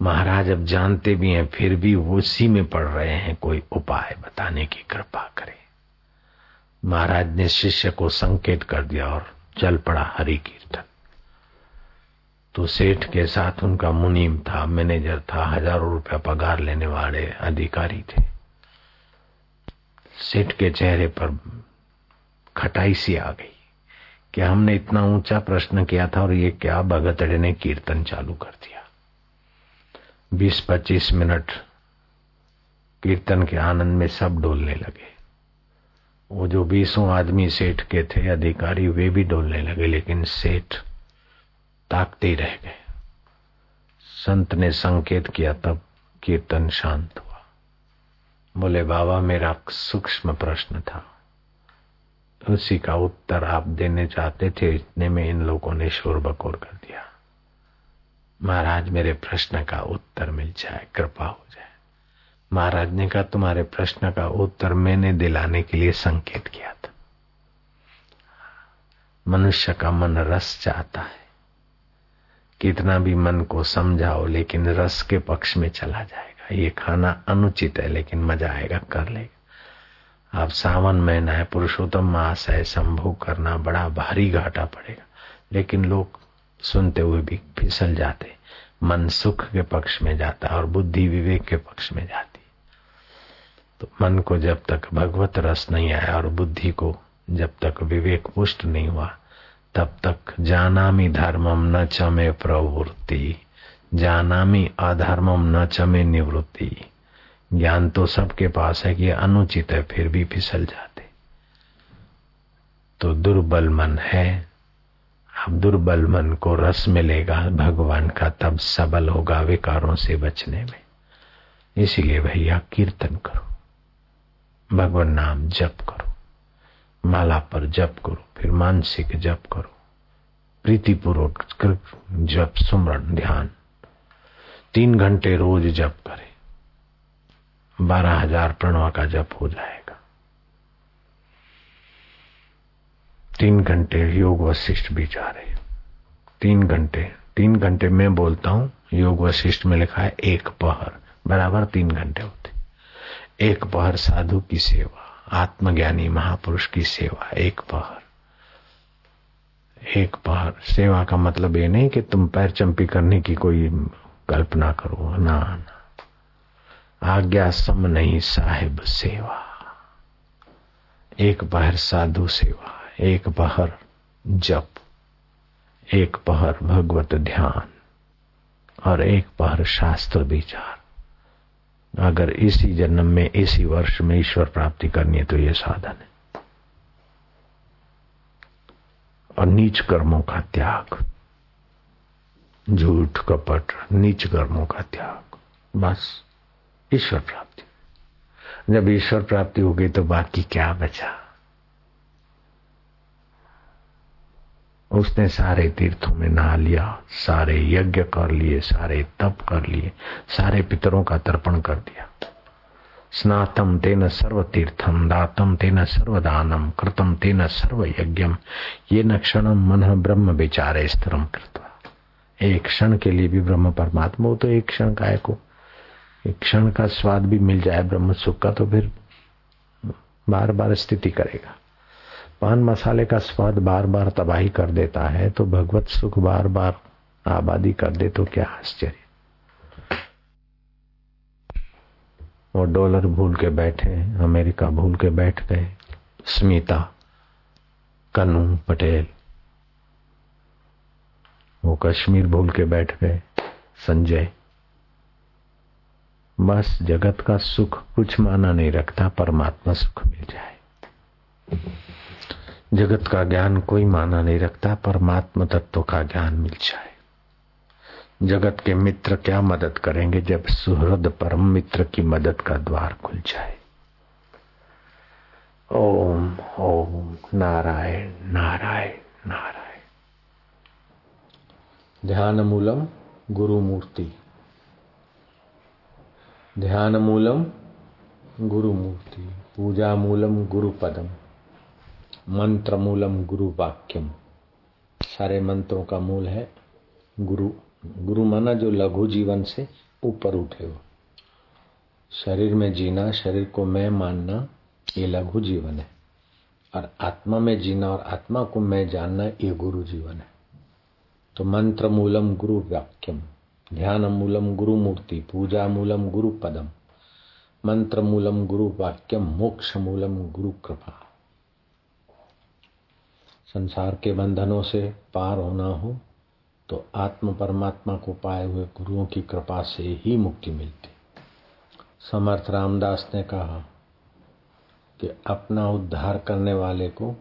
महाराज अब जानते भी हैं, फिर भी उसी में पड़ रहे हैं, कोई उपाय बताने की कृपा करे। महाराज ने शिष्य को संकेत कर दिया और चल पड़ा हरि कीर्तन तो सेठ के साथ उनका मुनीम था, मैनेजर था, हज़ारों रुपया पगार लेने वाले अधिकारी थे। सेठ के चेहरे पर खटाई सी आ गई कि हमने इतना ऊँचा प्रश्न किया था और ये क्या भगतड़े ने कीर्तन चालू कर दिया। बीस पच्चीस मिनट कीर्तन के आनंद में सब डोलने लगे। वो जो बीसों आदमी सेठ के थे, अधिकारी, वे भी डोलने लगे, लेकिन सेठ ताकते रह गए। संत ने संकेत किया, तब कीर्तन शांत हुआ। बोले, बाबा, मेरा सूक्ष्म प्रश्न था। उसी का उत्तर आप देने चाहते थे, इतने में इन लोगों ने शोर बकोर कर दिया। महाराज, मेरे प्रश्न का उत्तर मिल जाए, कृपा हो जाए। महाराज ने कहा, तुम्हारे प्रश्न का उत्तर मैंने दिलाने के लिए संकेत किया था। मनुष्य का मन रस चाहता है। कितना भी मन को समझाओ, लेकिन रस के पक्ष में चला जाएगा। ये खाना अनुचित है, लेकिन मज़ा आएगा, कर लेगा। अब सावन महीना है, पुरुषोत्तम मास है संभोग करना बड़ा भारी घाटा पड़ेगा। लेकिन लोग सुनते हुए भी फिसल जाते। मन सुख के पक्ष में जाता और बुद्धि विवेक के पक्ष में जाती। तो मन को जब तक भगवत रस नहीं आया और बुद्धि को जब तक विवेक पुष्ट नहीं हुआ, तब तक जानामी धर्मम न चमे प्रवृत्ति। जानामी अधर्मम न चमे निवृत्ति। ज्ञान तो सबके पास है कि अनुचित है, फिर भी फिसल जाते। तो दुर्बल मन है अब दुर्बल मन को रस मिलेगा भगवान का, तब सबल होगा विकारों से बचने में। इसीलिए भैया, कीर्तन करो। भगवान नाम जप करो। माला पर जप करो, फिर मानसिक जप करो। प्रीतिपूर्वक जप, सुमरण, ध्यान। तीन घंटे रोज जप करें। बारह हज़ार प्रणवा का जप हो जाएगा तीन घंटे योग वशिष्ठ भी जा रहे तीन घंटे तीन घंटे मैं बोलता हूँ, योग वशिष्ठ में लिखा है, एक पहर, बराबर तीन घंटे होते। एक पहर साधु की सेवा, आत्मज्ञानी महापुरुष की सेवा, एक पहर। एक पहर, सेवा का मतलब ये नहीं कि तुम पैर चंपी करने की कोई कल्पना करो, ना ना। आज्ञा सम नहीं साहिब सेवा। एक पहर साधु सेवा एक पहर जप, एक पहर भगवत ध्यान, और एक पहर शास्त्र विचार। अगर इसी जन्म में, इसी वर्ष में ईश्वर प्राप्ति करनी है तो यह साधन है। और नीच कर्मों का त्याग, झूठ, कपट, नीच कर्मों का त्याग, बस ईश्वर प्राप्ति। जब ईश्वर प्राप्ति होगी तो बाकी क्या बचा? उसने सारे तीर्थों में नहा लिया, सारे यज्ञ कर लिए, सारे तप कर लिए, सारे पितरों का तर्पण कर दिया। स्नातम तेन सर्व तीर्थम दातम तेन सर्वदानम, कृतम तेन सर्व यज्ञम ये न क्षण मन ब्रह्म विचारे स्थिरम कृतवा। एक क्षण के लिए भी ब्रह्म परमात्मा हो तो एक क्षण को एक क्षण का स्वाद भी मिल जाए ब्रह्म सुख का तो फिर बार बार स्थिति करेगा। पान मसाले का स्वाद बार बार तबाही कर देता है तो भगवत सुख बार बार आबादी कर दे तो क्या आश्चर्य। वो डॉलर भूल के बैठे अमेरिका भूल के बैठ गए। स्मिता, कनु, पटेल। वो कश्मीर भूल के बैठ गए। संजय, बस जगत का सुख कुछ माना नहीं रखता, परमात्मा सुख मिल जाए। जगत का ज्ञान कोई माना नहीं रखता, परमात्मा तत्व का ज्ञान मिल जाए। जगत के मित्र क्या मदद करेंगे जब सुहृद परम मित्र की मदद का द्वार खुल जाए? ओम ओम, नारायण नारायण नारायण। ध्यान मूलम गुरु मूर्ति ध्यान मूलम गुरु मूर्ति पूजा मूलम गुरु पदम मंत्र मूलम गुरु वाक्यम। सारे मंत्रों का मूल है, गुरु गुरु माना जो लघु जीवन से ऊपर उठे हो। शरीर में जीना, शरीर को मैं मानना, ये लघु जीवन है। और आत्मा में जीना और आत्मा को मैं जानना, ये गुरु जीवन है। तो मंत्र मूलम गुरु वाक्यम ध्यान मूलम गुरु मूर्ति पूजा मूलम गुरु पदम मंत्र मूलम गुरु वाक्यम मोक्ष मूलम गुरु कृपा। संसार के बंधनों से पार होना हो तो आत्म परमात्मा को पाए हुए गुरुओं की कृपा से ही मुक्ति मिलती। समर्थ रामदास ने कहा कि अपना उद्धार करने वाले को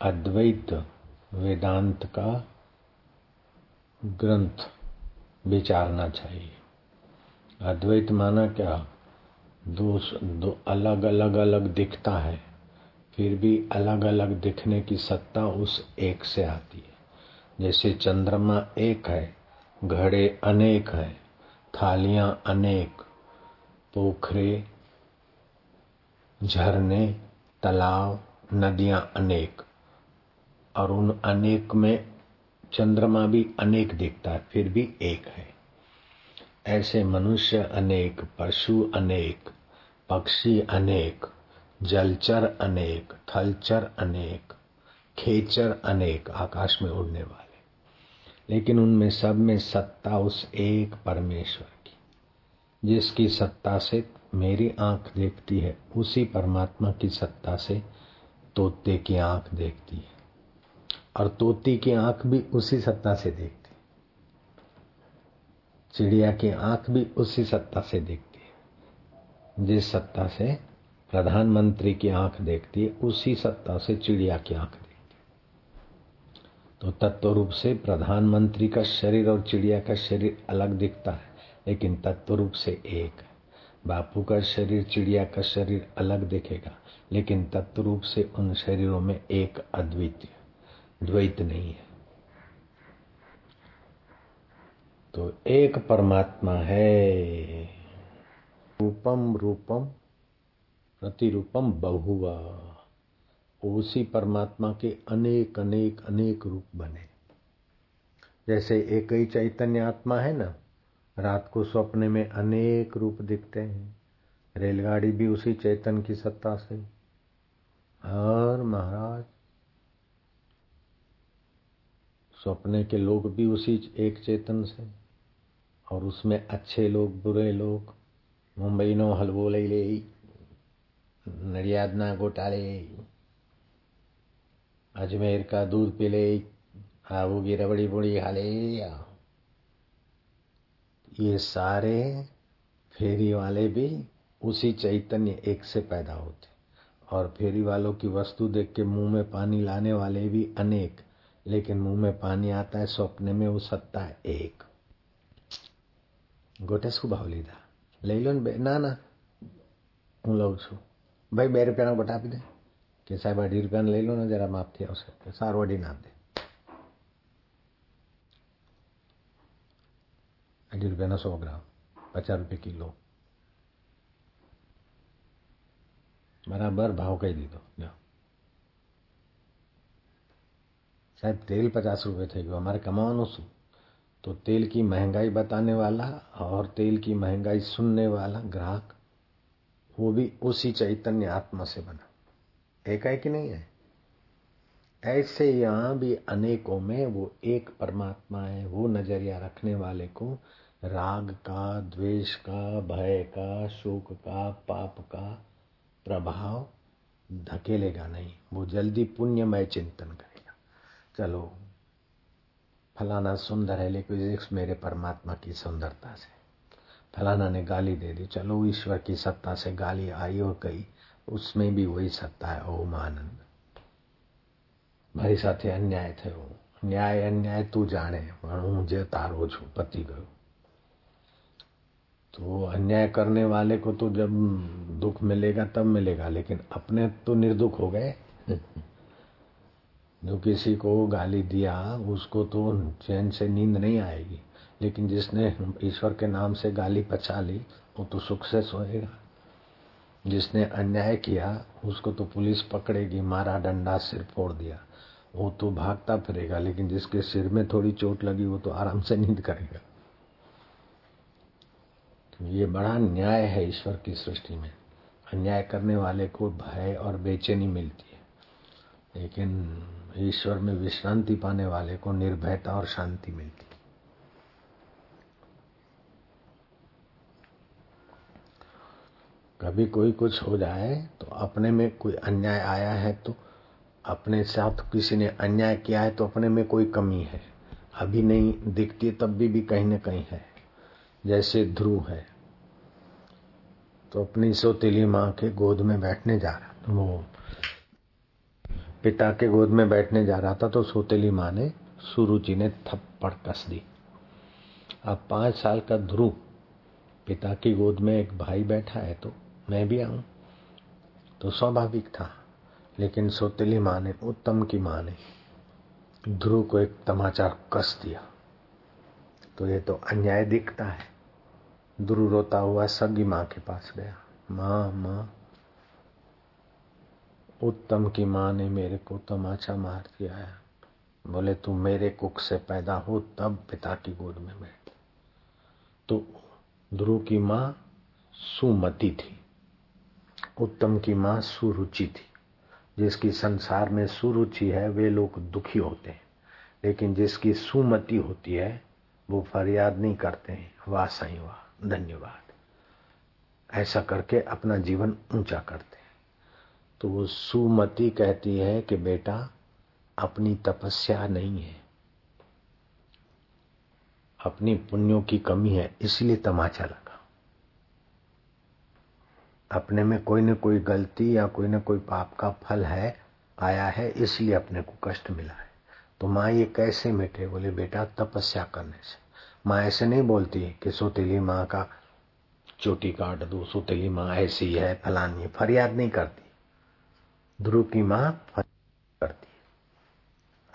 अद्वैत वेदांत का ग्रंथ विचारना चाहिए। अद्वैत माना क्या? दो, दो अलग अलग अलग दिखता है। फिर भी अलग अलग दिखने की सत्ता उस एक से आती है। जैसे चंद्रमा एक है, घड़े अनेक है, थालियाँ अनेक, पोखरे, झरने, तालाब, नदियाँ अनेक। और उन अनेक में चंद्रमा भी अनेक दिखता है, फिर भी एक है। ऐसे मनुष्य अनेक, पशु अनेक, पक्षी अनेक जलचर अनेक, थलचर अनेक, खेचर अनेक आकाश में उड़ने वाले। लेकिन उनमें सब में सत्ता उस एक परमेश्वर की, जिसकी सत्ता से मेरी आँख देखती है, उसी परमात्मा की सत्ता से तोते की आँख देखती है। और तोती की आँख भी उसी सत्ता से देखती चिड़िया की आँख भी उसी सत्ता से देखती है, जिस सत्ता से प्रधानमंत्री की आँख देखती है उसी सत्ता से चिड़िया की आँख देखती। है तो तत्व रूप से प्रधानमंत्री का शरीर और चिड़िया का शरीर अलग दिखता है, लेकिन तत्व रूप से एक बापू का शरीर, चिड़िया का शरीर अलग दिखेगा, लेकिन तत्व रूप से उन शरीरों में एक अद्वितीय, द्वैत नहीं है। तो एक परमात्मा है। रूपम रूपम प्रतिरूपम बहुआ उसी परमात्मा के अनेक अनेक अनेक रूप बने। जैसे एक ही चैतन्य आत्मा है ना, रात को सपने में अनेक रूप दिखते हैं। रेलगाड़ी भी उसी चैतन की सत्ता से। और महाराज सपने के लोग भी उसी एक चेतन से। और उसमें अच्छे लोग, बुरे लोग, मुंबई नो हलवो ले ले। नडियादना घोटाले अजमेर का दूध पी ले आबूगी रबड़ी बुड़ी हाले ये सारे फेरी वाले भी उसी चैतन्य एक से पैदा होते और फेरी वालों की वस्तु देख के मुंह में पानी लाने वाले भी अनेक लेकिन मुंह में पानी आता है स्वप्न में वो सत्ता है एक ગોટે શું ભાવ લીધા લઈ લો ને બે ના ના હું લઉં છું ભાઈ બે રૂપિયાનો ગોટા આપી દે કે સાહેબ અઢી રૂપિયાનો લઈ લો ને જરા માપથી આવશે સારું અઢીને આપ દે અઢી રૂપિયાનો સો ગ્રામ પચાસ રૂપિયા કિલો બરાબર ભાવ કહી દીધો સાહેબ તેલ પચાસ રૂપિયા થઈ ગયું અમારે કમાવાનું શું तो तेल की महंगाई बताने वाला और तेल की महंगाई सुनने वाला ग्राहक वो भी उसी चैतन्य आत्मा से बना। एक है कि नहीं है? ऐसे यहाँ भी अनेकों में वो एक परमात्मा है, वो नज़रिया रखने वाले को राग का, द्वेष का, भय का, शोक का, पाप का प्रभाव धकेलेगा नहीं। वो जल्दी पुण्यमय चिंतन करेगा। चलो, फलाना सुंदर है, लेकिन मेरे परमात्मा की सुंदरता से। फलाना ने गाली दे दी चलो ईश्वर की सत्ता से गाली आई और गई उसमें भी वही सत्ता है ओम आनंद મારી સાથે અન્યાય થયો ન્યાય અન્યાય તું જાણે હું જે તારો છું પતિ ગયો तो अन्याय करने वाले को तो जब दुख मिलेगा तब मिलेगा लेकिन अपने तो निर्दुख हो गए जो किसी को गाली दिया उसको तो चैन से नींद नहीं आएगी लेकिन जिसने ईश्वर के नाम से गाली पचा ली, वो तो सुख से सोएगा जिसने अन्याय किया, उसको तो पुलिस पकड़ेगी, मारा डंडा, सिर फोड़ दिया। वो तो भागता फिरेगा, लेकिन जिसके सिर में थोड़ी चोट लगी, वो तो आराम से नींद करेगा। तो ये बड़ा न्याय है ईश्वर की सृष्टि में। अन्याय करने वाले को भय और बेचैनी मिलती है। लेकिन ईश्वर में विश्रांति पाने वाले को निर्भयता और शांति मिलती कभी कोई कुछ हो जाए तो अपने में कोई अन्याय आया है तो अपने साथ किसी ने अन्याय किया है तो अपने में कोई कमी है। अभी नहीं दिखती है तब भी, भी कहीं ना कहीं है। जैसे ध्रुव है तो अपनी सोतीली माँ के गोद में बैठने जा रहा तो वो पिता के गोद में बैठने जा रहा था तो सोतेली माँ ने सुरुचि ने थप्पड़ कस दी। अब पाँच साल का ध्रुव पिता की गोद में एक भाई बैठा है तो मैं भी आऊँ। तो स्वाभाविक था, लेकिन सोतेली माँ ने उत्तम की माँ ने ध्रुव को एक तमाचा कस दिया। तो ये तो अन्याय दिखता है। ध्रुव रोता हुआ सगी माँ के पास गया। माँ माँ, उत्तम की माँ ने मेरे को तमाचा मार दिया है बोले, तू मेरे कुक से पैदा हो, तब पिता की गोद में बैठ। तो ध्रुव की माँ सुमति थी। उत्तम की माँ सुरुचि थी। जिसकी संसार में सुरुचि है, वे लोग दुखी होते हैं। लेकिन जिसकी सुमति होती है, वो फरियाद नहीं करते हैं। वाह सही वाह धन्यवाद। ऐसा करके अपना जीवन ऊँचा करते हैं। तो वो सुमति कहती है कि बेटा, अपनी तपस्या नहीं है। अपनी पुण्यों की कमी है, इसलिए तमाचा लगा। अपने में कोई न कोई गलती या कोई न कोई पाप का फल है, आया है, इसलिए अपने को कष्ट मिला है। तो माँ ये कैसे मिटे? बोले, बेटा, तपस्या करने से। माँ ऐसे नहीं बोलती कि सोतेली माँ का चोटी काट दो सोतेली माँ ऐसी है, फलानी फरियाद नहीं करती। ध्रुव की माँ करती है।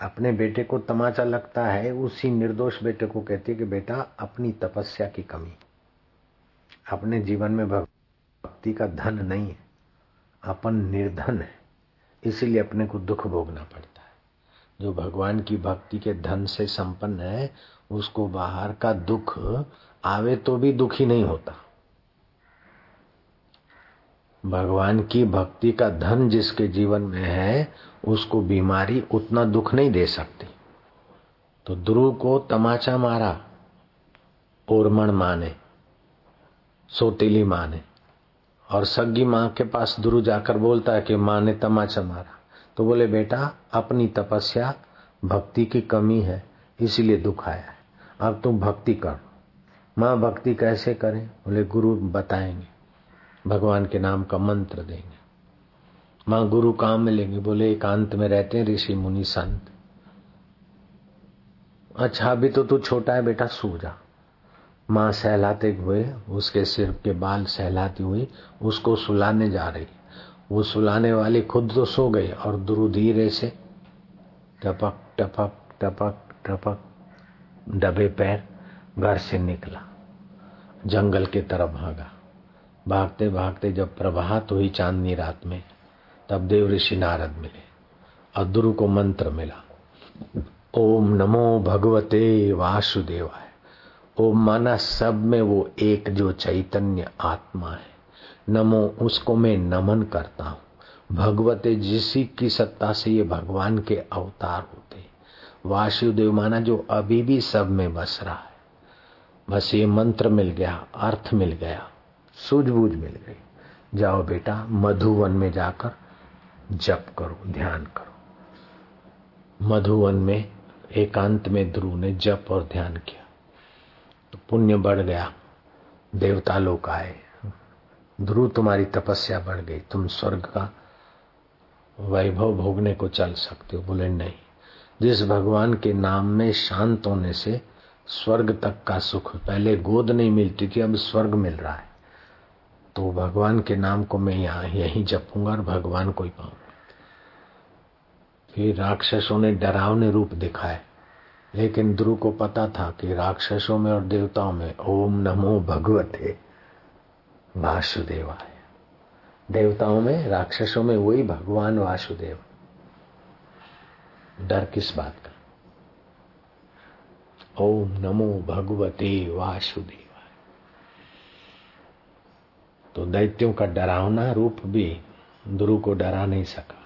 अपने बेटे को तमाचा लगता है, उसी निर्दोष बेटे को कहती है कि, बेटा, अपनी तपस्या की कमी। अपने जीवन में भगवान भक्ति का धन नहीं है, अपन निर्धन है, इसीलिए अपने को दुख भोगना पड़ता है। जो भगवान की भक्ति के धन से संपन्न है, उसको बाहर का दुख आवे तो भी दुखी नहीं होता। भगवान की भक्ति का धन जिसके जीवन में है, उसको बीमारी उतना दुख नहीं दे सकती। तो ध्रुव को तमाचा मारा, ओरमण माने, सोतीली माने और सगी माँ के पास ध्रुव जाकर बोलता है कि माँ ने तमाचा मारा। तो बोले, बेटा, अपनी तपस्या भक्ति की कमी है, इसीलिए दुख आया है। अब तुम भक्ति कर। माँ भक्ति कैसे करें? बोले, गुरु बताएँगे, भगवान के नाम का मंत्र देंगे। माँ गुरु काम में लेंगे। बोले, एकांत में रहते हैं ऋषि मुनि संत। अच्छा अभी तो तू छोटा है बेटा, सू जा। माँ सहलाते हुए, उसके सिर के बाल सहलाती हुई, उसको सुलाने जा रही। वो सुलाने वाली खुद तो सो गई और दुरु धीरे से टपक टपक टपक टपक, डबे पैर घर से निकला। जंगल के तरफ़ भागा। भागते भागते जब प्रभात हुई चांदनी रात में, तब देव ऋषि नारद मिले और दुरु को मंत्र मिला। ओम नमो भगवते वासुदेवाय। ओ माना सब में वो एक जो चैतन्य आत्मा है। नमो उसको मैं नमन करता हूँ। भगवते जिसी की सत्ता से ये भगवान के अवतार होते वासुदेव माना जो अभी भी सब में बस रहा है। बस ये मंत्र मिल गया, अर्थ मिल गया, सूझबूझ मिल गई। जाओ बेटा, मधुवन में जाकर जप करो, ध्यान करो। मधुवन में, एकांत में ध्रुव ने जप और ध्यान किया। पुण्य बढ़ गया देवता लोग आए ध्रुव तुम्हारी तपस्या बढ़ गई, तुम स्वर्ग का वैभव भोगने को चल सकते हो। बोले, नहीं। जिस भगवान के नाम में शांत होने से स्वर्ग तक का सुख, पहले गोद नहीं मिलती थी अब स्वर्ग मिल रहा है। तो भगवान के नाम को मैं यहाँ, यही जपूँगा और भगवान को ही पाऊँगा। फिर राक्षसों ने डरावने रूप दिखाए। लेकिन ध्रुव को पता था कि राक्षसों में और देवताओं में ओम नमो भगवते वासुदेवाय। देवताओं में, राक्षसों में वही भगवान वासुदेव। डर किस बात का? ओम नमो भगवते वासुदेवाय। तो दैत्यों का डरावना रूप भी ध्रुव को डरा नहीं सका।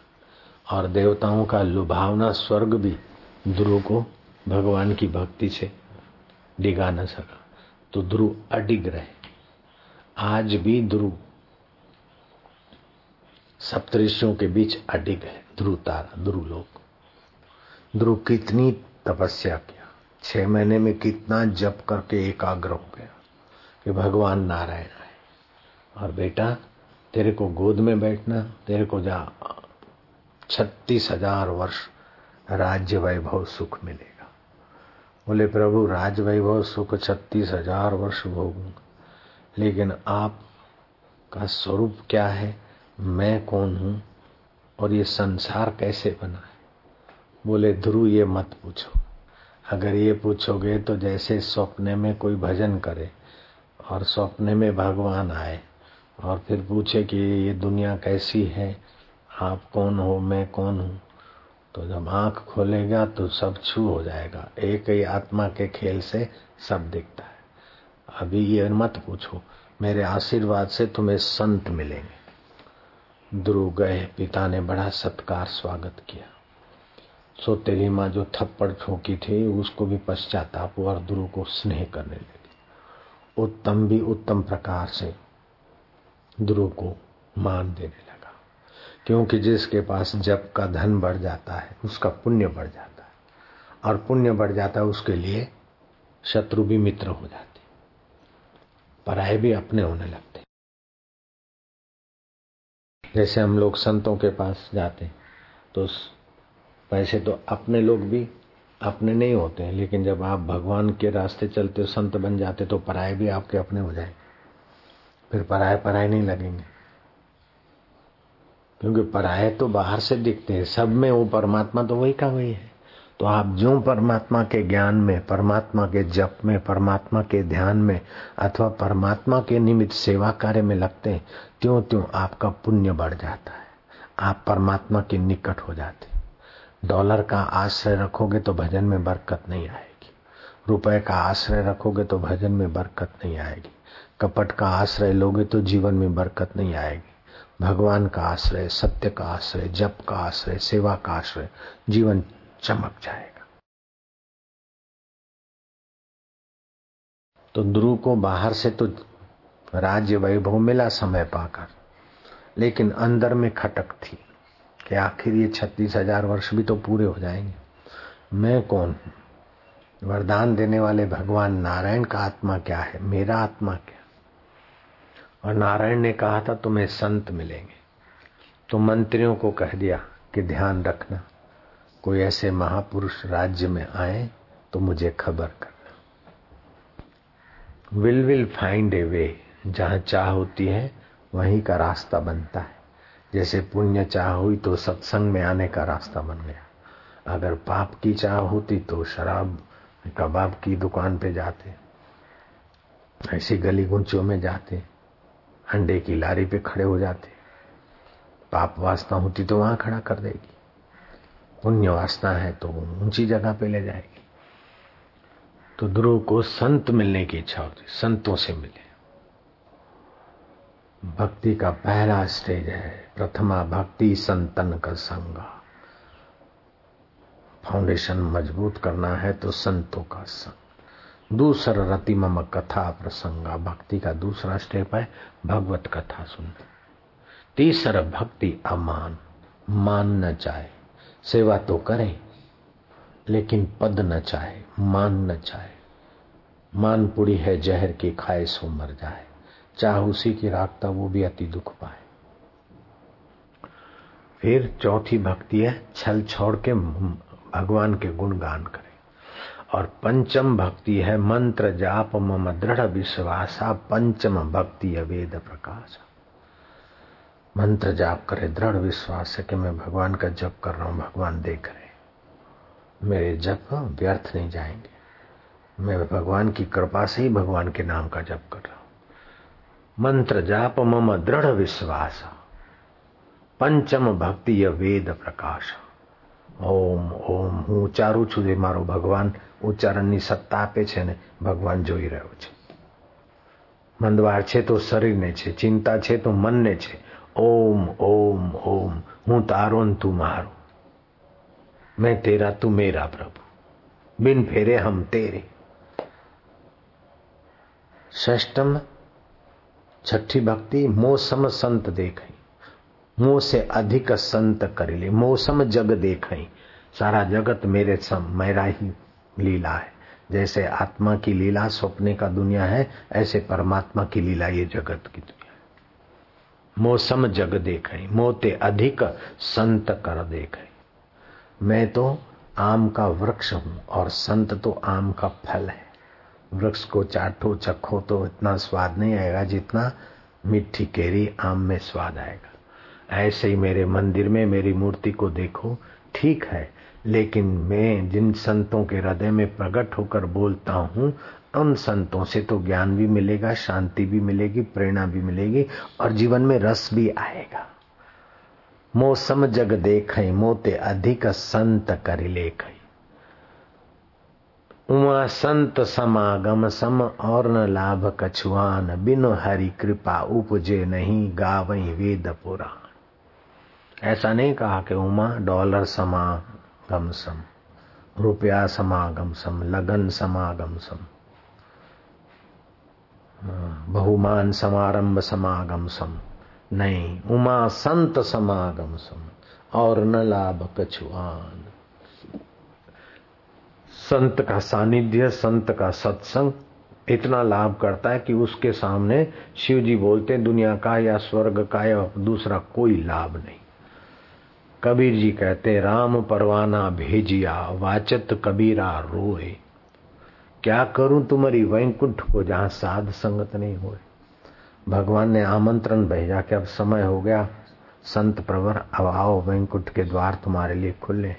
और देवताओं का लुभावना स्वर्ग भी ध्रुव को भगवान की भक्ति से डिगा न सका। तो ध्रुव अडिग रहे। आज भी ध्रुव सप्तऋषियों के बीच अडिग है। ध्रुव तारा, ध्रुव लोक। ध्रुव कितनी तपस्या किया। छह महीने में कितना जप करके एकाग्र हो गया कि भगवान नारायण है और बेटा, तेरे को गोद में बैठना, तेरे को जा छत्तीस हज़ार वर्ष राज्य वैभव सुख मिलेगा बोले, प्रभु राज वैभव सुख छत्तीस हज़ार वर्ष भोगूँगा लेकिन आप का स्वरूप क्या है? मैं कौन हूँ? और ये संसार कैसे बना है? बोले, ध्रुव, ये मत पूछो। अगर ये पूछोगे तो जैसे सपने में कोई भजन करे और सपने में भगवान आए और फिर पूछे कि ये दुनिया कैसी है? आप कौन हो? मैं कौन हूँ? तो जब आँख खोलेगा तो सब छू हो जाएगा। एक ही आत्मा के खेल से सब दिखता है। अभी ये मत पूछो, मेरे आशीर्वाद से तुम्हें संत मिलेंगे। ध्रुव गए पिता ने बड़ा सत्कार स्वागत किया। सो तेरी माँ जो थप्पड़ ठोकी थी, उसको भी पश्चाताप और ध्रुव को स्नेह करने लगी। उत्तम भी उत्तम प्रकार से ध्रुव को मान देने लगा। क्योंकि जिसके पास जब का धन बढ़ जाता है, उसका पुण्य बढ़ जाता है। और पुण्य बढ़ जाता है उसके लिए शत्रु भी मित्र हो जाते पराये भी अपने होने लगते जैसे हम लोग संतों के पास जाते तो वैसे तो अपने लोग भी अपने नहीं होते हैं, लेकिन जब आप भगवान के रास्ते चलते हो, संत बन जाते तो पराये भी आपके अपने हो जाएँगे। फिर पराये पराये नहीं लगेंगे। क्योंकि पराये तो बाहर से दिखते हैं। सब में वो परमात्मा तो वही का वही है। तो आप जो परमात्मा के ज्ञान में, परमात्मा के जप में, परमात्मा के ध्यान में अथवा परमात्मा के निमित्त सेवा कार्य में लगते हैं त्यों त्यों आपका पुण्य बढ़ जाता है। आप परमात्मा के निकट हो जाते डॉलर का आश्रय रखोगे तो भजन में बरकत नहीं आएगी। रुपए का आश्रय रखोगे तो भजन में बरकत नहीं आएगी। कपट का आश्रय लोगे तो जीवन में बरकत नहीं आएगी। भगवान का आश्रय, सत्य का आश्रय, जप का आश्रय, सेवा का आश्रय, जीवन चमक जाएगा। तो ध्रुव को बाहर से तो राज्य वैभव मिला समय पाकर, लेकिन अंदर में खटक थी कि आखिर ये छत्तीस हज़ार वर्ष भी तो पूरे हो जाएँगे। मैं कौन हूँ? वरदान देने वाले भगवान नारायण का आत्मा क्या है? मेरा आत्मा क्या और नारायण ने कहा था, तुम्हें संत मिलेंगे। तो मंत्रियों को कह दिया कि, ध्यान रखना, कोई ऐसे महापुरुष राज्य में आए तो मुझे खबर करना। Will will find a way जहाँ चाह होती है, वहीं का रास्ता बनता है। जैसे पुण्य चाह हुई तो सत्संग में आने का रास्ता बन गया। अगर पाप की चाह होती तो शराब, कबाब की दुकान पे जाते। ऐसी गली गुंचों में जाते। अंडे की लारी पे खड़े हो जाते। पाप वासना होती तो वहाँ खड़ा कर देगी। पुण्य वासना है तो वो ऊँची जगह पे ले जाएगी। तो ध्रुव को संत मिलने की इच्छा होती, संतों से मिले। भक्ति का पहला स्टेज है, प्रथमा भक्ति संतन का संग। फाउंडेशन मज़बूत करना है तो संतों का संग। दूसरा रति मम कथा प्रसंगा, भक्ति का दूसरा स्टेप है भगवत कथा सुनना। तीसरा भक्ति अमान, मान न चाहे, सेवा तो करें, लेकिन पद न चाहे, मान न चाहे। मान पुड़ी है जहर की, खाए सो मर जाए। चाह उसी की राखता वो भी अति दुख पाए। फिर चौथी भक्ति है छल छोड़ के भगवान के गुणगान करे। और पंचम भक्ति है मंत्र जाप मम दृढ़ विश्वासा, पंचम भक्ति वेद प्रकाश। मंत्र जाप करे, दृढ़ विश्वास है कि मैं भगवान का जप कर रहा हूँ, भगवान देख रहे मेरे जप व्यर्थ नहीं जाएँगे। मैं भगवान की कृपा से ही भगवान के नाम का जप कर रहा हूँ। मंत्र जाप मम दृढ़ विश्वास, पंचम भक्ति वेद प्रकाश। ओम ओम, हूँ, चारू छू मारो भगवान। ઉચ્ચારણની સત્તા આપે છે ને ભગવાન જોઈ રહ્યો છે મંદવાર છે તો શરીરને છે ચિંતા છે તો મનને છે ओम ओम ओम હું તારો ને તું મારો मैं तेरा तू मेरा प्रभु बिन फेरे हम तेरे षष्टम छठी भक्ति मौसम संत देख मोह से अधिक संत कर ले मौसम जग देख सारा जगत मेरे सम मेरा ही लीला है। जैसे आत्मा की लीला स्वप्ने का दुनिया है, ऐसे परमात्मा की लीला ये जगत की दुनिया है। मौसम जग देख, मोते अधिक संत कर देख। मैं तो आम का वृक्ष हूँ और संत तो आम का फल है। वृक्ष को चाटो, चखो तो इतना स्वाद नहीं आएगा जितना मिट्टी केरी आम में स्वाद आएगा। ऐसे ही मेरे मंदिर में मेरी मूर्ति को देखो, ठीक है लेकिन मैं जिन संतों के हृदय में प्रकट होकर बोलता हूँ, उन संतों से तो ज्ञान भी मिलेगा, शांति भी मिलेगी, प्रेरणा भी मिलेगी और जीवन में रस भी आएगा। मौसम जग देख, मोते अधिक संत कर लेख। उमा संत समागम सम और न लाभ कछुआन, बिन हरि कृपा उपजे नहीं गावई वेद पुराण। ऐसा नहीं कहा कि उमा डॉलर समागम सम रुपया समागम सम लगन समागम सम बहुमान समारंभ समागम सम नहीं, उमा संत समागम सम और न लाभ कछुआन संत का सानिध्य, संत का सत्संग इतना लाभ करता है कि उसके सामने शिव जी बोलते दुनिया का या स्वर्ग का या दूसरा कोई लाभ नहीं। कबीर जी कहते, राम परवाना भेजिया, वाचत कबीरा रोए। क्या करूँ तुम्हारी वैकुंठ को जहाँ साध संगत नहीं हुए? भगवान ने आमंत्रण भेजा कि अब समय हो गया, संत प्रवर, अब आओ वैकुंठ के द्वार तुम्हारे लिए खुले।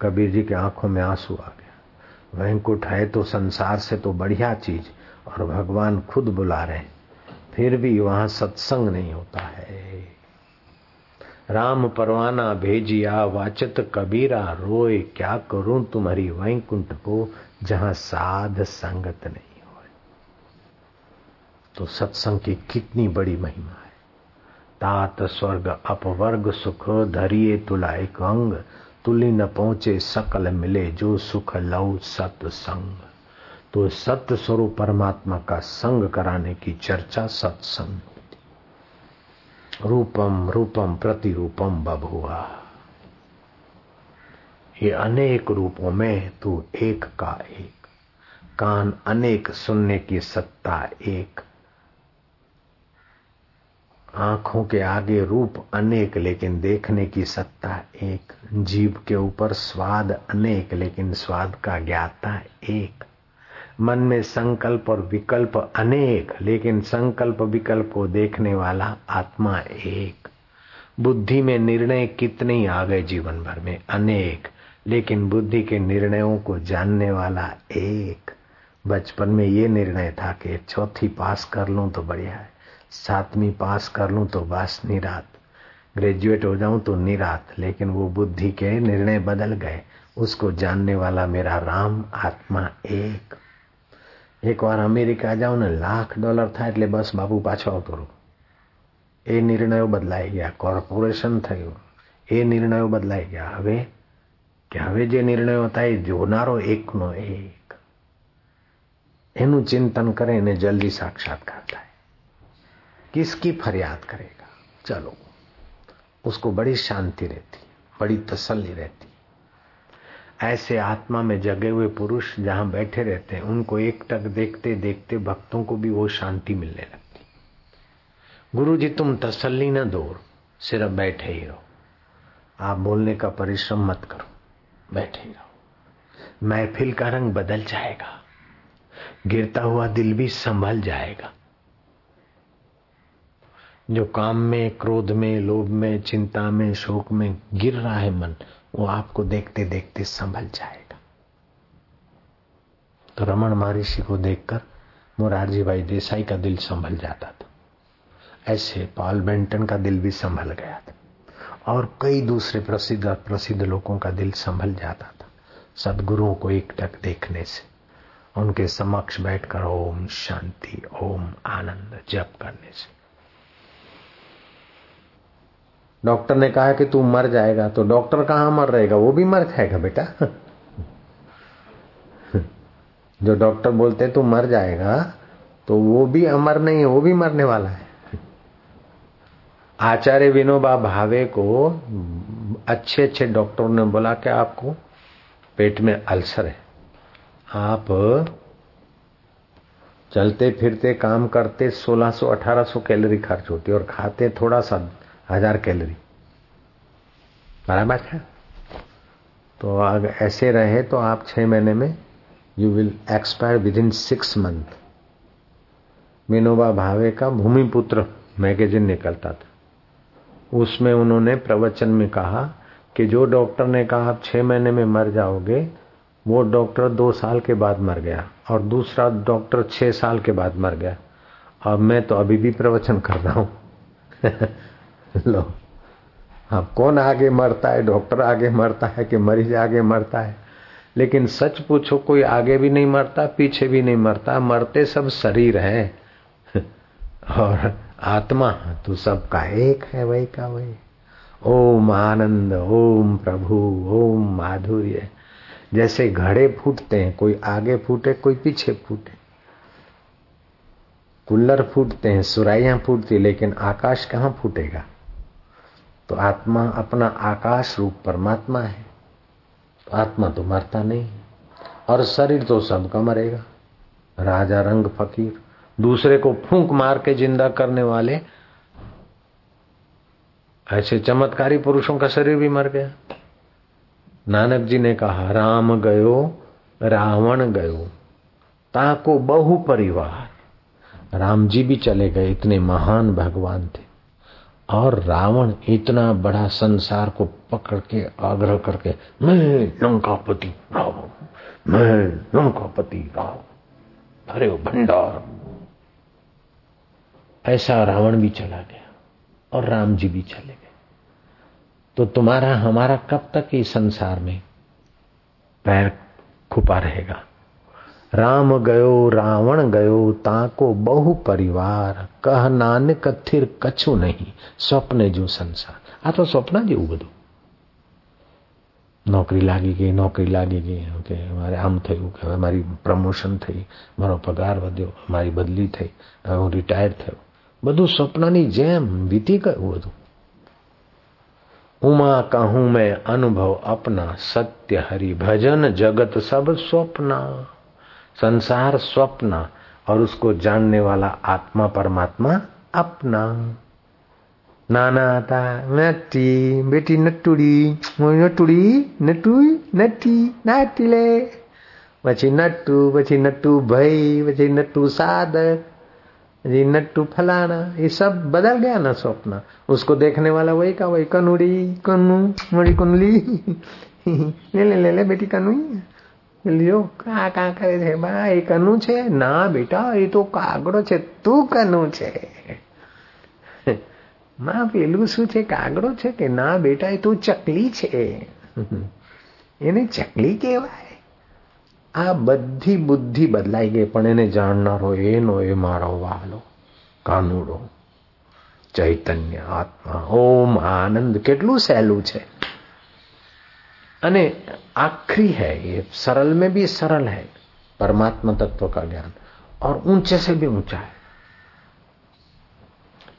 कबीर जी की आँखों में आँसू आ गया वैंकुट है तो संसार से तो बढ़िया चीज़, और भगवान खुद बुला रहे फिर भी वहाँ सत्संग नहीं होता है। राम परवाना भेजिया, वाचत कबीरा, रोए, क्या करूँ तुम्हारी वैकुंठ को, जहाँ साध संगत नहीं हो तो सत्संग की कितनी बड़ी महिमा है। तात स्वर्ग, अपवर्ग सुख, धरिए तुला एक अंग तुली न पहुँचे सकल मिले, जो सुख लव सत्संग। तो सत्य स्वरूप परमात्मा का संग कराने की चर्चा सत्संग। रूपम रूपम प्रतिरूपम बभुआ ये अनेक रूपों में तू एक का एक। कान अनेक, सुनने की सत्ता एक। आँखों के आगे रूप अनेक, लेकिन देखने की सत्ता एक। जीव के ऊपर स्वाद अनेक, लेकिन स्वाद का ज्ञाता एक। मन में संकल्प और विकल्प अनेक, लेकिन संकल्प विकल्प को देखने वाला आत्मा एक। बुद्धि में निर्णय कितने ही आ गए जीवन भर में? अनेक, लेकिन बुद्धि के निर्णयों को जानने वाला एक। बचपन में ये निर्णय था कि चौथी पास कर लूँ तो बढ़िया है, सातवीं पास कर लूँ तो बस निरात। ग्रेजुएट हो जाऊँ तो निरात, लेकिन वो बुद्धि के निर्णय बदल गए। उसको जानने वाला मेरा राम आत्मा एक। एक बार अमेरिका जाऊं ने लाख डॉलर था એટલે બસ બાપુ પાછો આવતો રહું એ નિર્ણયો બદલાઈ ગયા કોર્પોરેશન થયું એ નિર્ણયો બદલાઈ ગયા હવે કે હવે જે નિર્ણયો હતા એ જોનારો એકનો એક એનું ચિંતન કરે એને જલ્દી સાક્ષાત્કાર થાય किसकी फरियाद करेगा चलो उसको बड़ी शांति रहती बड़ी तसल्ली रहती ऐसे आत्मा में जगे हुए पुरुष जहाँ बैठे रहते हैं, उनको एक टक देखते देखते भक्तों को भी वो शांति मिलने लगती। गुरु जी तुम तसल्ली न दो सिर्फ़ बैठे ही रहो। आप बोलने का परिश्रम मत करो, बैठे ही रहो। महफिल का रंग बदल जाएगा, गिरता हुआ दिल भी संभल जाएगा। जो काम में, क्रोध में, लोभ में, चिंता में, शोक में गिर रहा है मन वो आपको देखते देखते संभल जाएगा। तो रमन महर्षि को देखकर मुरारजी भाई देसाई का दिल संभल जाता था। ऐसे पॉल बेंटन का दिल भी संभल गया था और कई दूसरे प्रसिद्ध प्रसिद्ध लोगों का दिल संभल जाता था। सदगुरुओं को एक टक देखने से उनके समक्ष बैठकर ओम शांति, ओम आनंद जप करने से डॉक्टर ने कहा कि तू मर जाएगा तो डॉक्टर कहाँ मर रहेगा? वो भी मर जाएगा बेटा। जो डॉक्टर बोलते तू मर जाएगा तो वो भी अमर नहीं है वो भी मरने वाला है। आचार्य विनोबा भावे को अच्छे अच्छे डॉक्टरों ने बोला कि आपको पेट में अल्सर है। आप चलते फिरते काम करते 1600 1800 कैलोरी खर्च होती है और खाते थोड़ा सा हज़ार कैलोरी। बराबर है तो अगर ऐसे रहे तो आप छह महीने में you will expire within six month Vinoba Bhave का भूमिपुत्र मैगजीन निकलता था। उसमें उन्होंने प्रवचन में कहा कि जो डॉक्टर ने कहा, आप छह महीने में मर जाओगे, वो डॉक्टर दो साल के बाद मर गया और दूसरा डॉक्टर छह साल के बाद मर गया। और मैं तो अभी भी प्रवचन कर रहा हूँ। लो। अब कौन आगे मरता है? डॉक्टर आगे मरता है कि मरीज़ आगे मरता है? लेकिन सच पूछो, कोई आगे भी नहीं मरता, पीछे भी नहीं मरता। मरते सब शरीर है। और आत्मा तो सबका एक है, वही का वही। ओम आनंद, ओम प्रभु, ओम माधुर्य। जैसे घड़े फूटते हैं, कोई आगे फूटे, कोई पीछे फूटे। कुल्लर फूटते हैं, सुराइयाँ फूटती लेकिन आकाश कहाँ फूटेगा? तो आत्मा अपना आकाश रूप परमात्मा है। तो आत्मा तो मरता नहीं, और शरीर तो सबका मरेगा। राजा रंग फकीर, दूसरे को फूंक मार के ज़िंदा करने वाले, ऐसे चमत्कारी पुरुषों का शरीर भी मर गया। नानक जी ने कहा, राम गयो, रावण गयो, ताको बहु परिवार। राम जी भी चले गए, इतने महान भगवान थे। और रावण इतना बड़ा संसार को पकड़ के आग्रह करके, मैं लंकापति राव, मैं लंकापति राव, अरे भंडार ऐसा रावण भी चला गया और राम जी भी चले गए। तो तुम्हारा, हमारा कब तक इस संसार में पैर खुपा रहेगा? राम गयो रावण गयो ताको बहु परिवार कह नानक थिर कछु नहीं स्वप्न जो संसार આ તો સ્વપ્ન જેવું બધું નોકરી લાગી ગઈ નોકરી લાગી ગઈ કે મારે આમ થયું કે હવે મારી પ્રમોશન થઈ મારો પગાર વધ્યો મારી બદલી થઈ હવે હું રિટાયર થયો બધું સ્વપ્નની જેમ વીતી ગયું બધું उमा कहूं मैं अनुभव अपना सत्य हरि भजन जगत सब स्वप्न संसार स्वप्न और उसको जानने वाला आत्मा परमात्मा अपना नाना आता नट्टी बेटी नट्टुड़ी नट्टुड़ी नट्टू नट्टी नाटीले પછી નટ્ટુ પછી નટ્ટુ ભાઈ પછી नट्टू सादर जी नट्टू फलाना ये सब बदल गया ना स्वप्न उसको देखने वाला वही का वही कनुड़ी कनु मोड़ी कुनली ले ले ले ले बेटी લ્યો, કા કા કરે છે? બા, એ કનું છે? ના, બેટા, એ તો કાગડો છે, તું કનું છે? માં, પેલું શું છે? કાગડો છે કે ના, બેટા, એ તું ચકલી છે. એને ચકલી કહેવાય? આ બધી બુદ્ધિ બદલાઈ ગઈ, પણ એને જાણનારો એનો એ મારો વાલો. કાનુડો, ચૈતન્ય, આત્મા. ઓમ આનંદ. કેટલું સહેલું છે. અને आखिरी है ये, सरल में भी सरल है, परमात्मा तत्व का ज्ञान, और ऊँचे से भी ऊँचा है।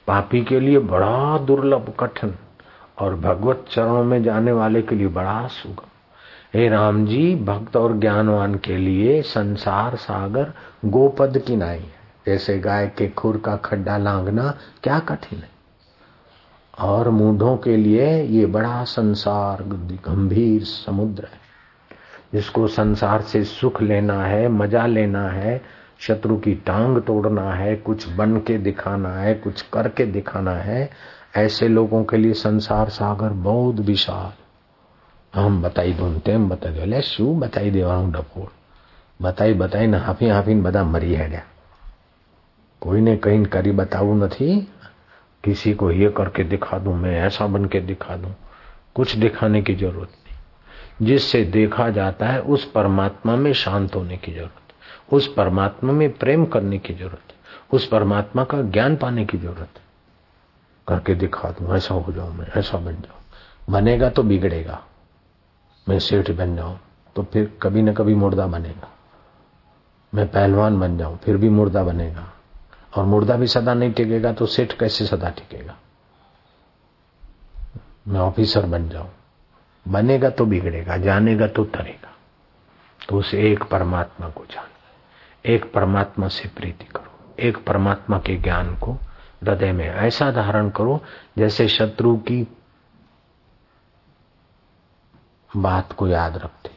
पापी के लिए बड़ा दुर्लभ कठिन, और भगवत चरणों में जाने वाले के लिए बड़ा सुगम। हे राम जी, भक्त और ज्ञानवान के लिए संसार सागर गोपद की नाई है। जैसे गाय के खुर का खड्डा लांगना क्या कठिन है? और मूढ़ों के लिए ये बड़ा संसार, गंभीर समुद्र है। जिसको संसार से सुख लेना है, मज़ा लेना है, शत्रु की टांग तोड़ना है, कुछ बन के दिखाना है, कुछ करके दिखाना है, ऐसे लोगों के लिए संसार सागर बहुत विशाल। हम बताई દઉં તેમ બતાવી बताई એટલે डपोर। बताई बताई, ना हाफी हाफी बदा मरी है गया कोई ने कहीं करी बताऊ नहीं किसी को ये करके दिखा दूँ, मैं ऐसा बन के दिखा दूँ। कुछ दिखाने की ज़रूरत नहीं। जिससे देखा जाता है, उस परमात्मा में शांत होने की ज़रूरत। उस परमात्मा में प्रेम करने की ज़रूरत। उस परमात्मा का ज्ञान पाने की ज़रूरत। करके दिखा दूँ, ऐसा हो जाऊँ मैं, ऐसा बन जाऊँ। बनेगा तो बिगड़ेगा। मैं सेठ बन जाऊँ तो फिर कभी न कभी मुर्दा बनेगा। मैं पहलवान बन जाऊँ, फिर भी मुर्दा बनेगा। और मुर्दा भी सदा नहीं टिकेगा तो सेठ कैसे सदा टिकेगा? मैं ऑफिसर बन जाऊँ। बनेगा तो बिगड़ेगा, जानेगा तो तरेगा। तो उस एक परमात्मा को जान, एक परमात्मा से प्रीति करो, एक परमात्मा के ज्ञान को हृदय में ऐसा धारण करो जैसे शत्रु की बात को याद रखते।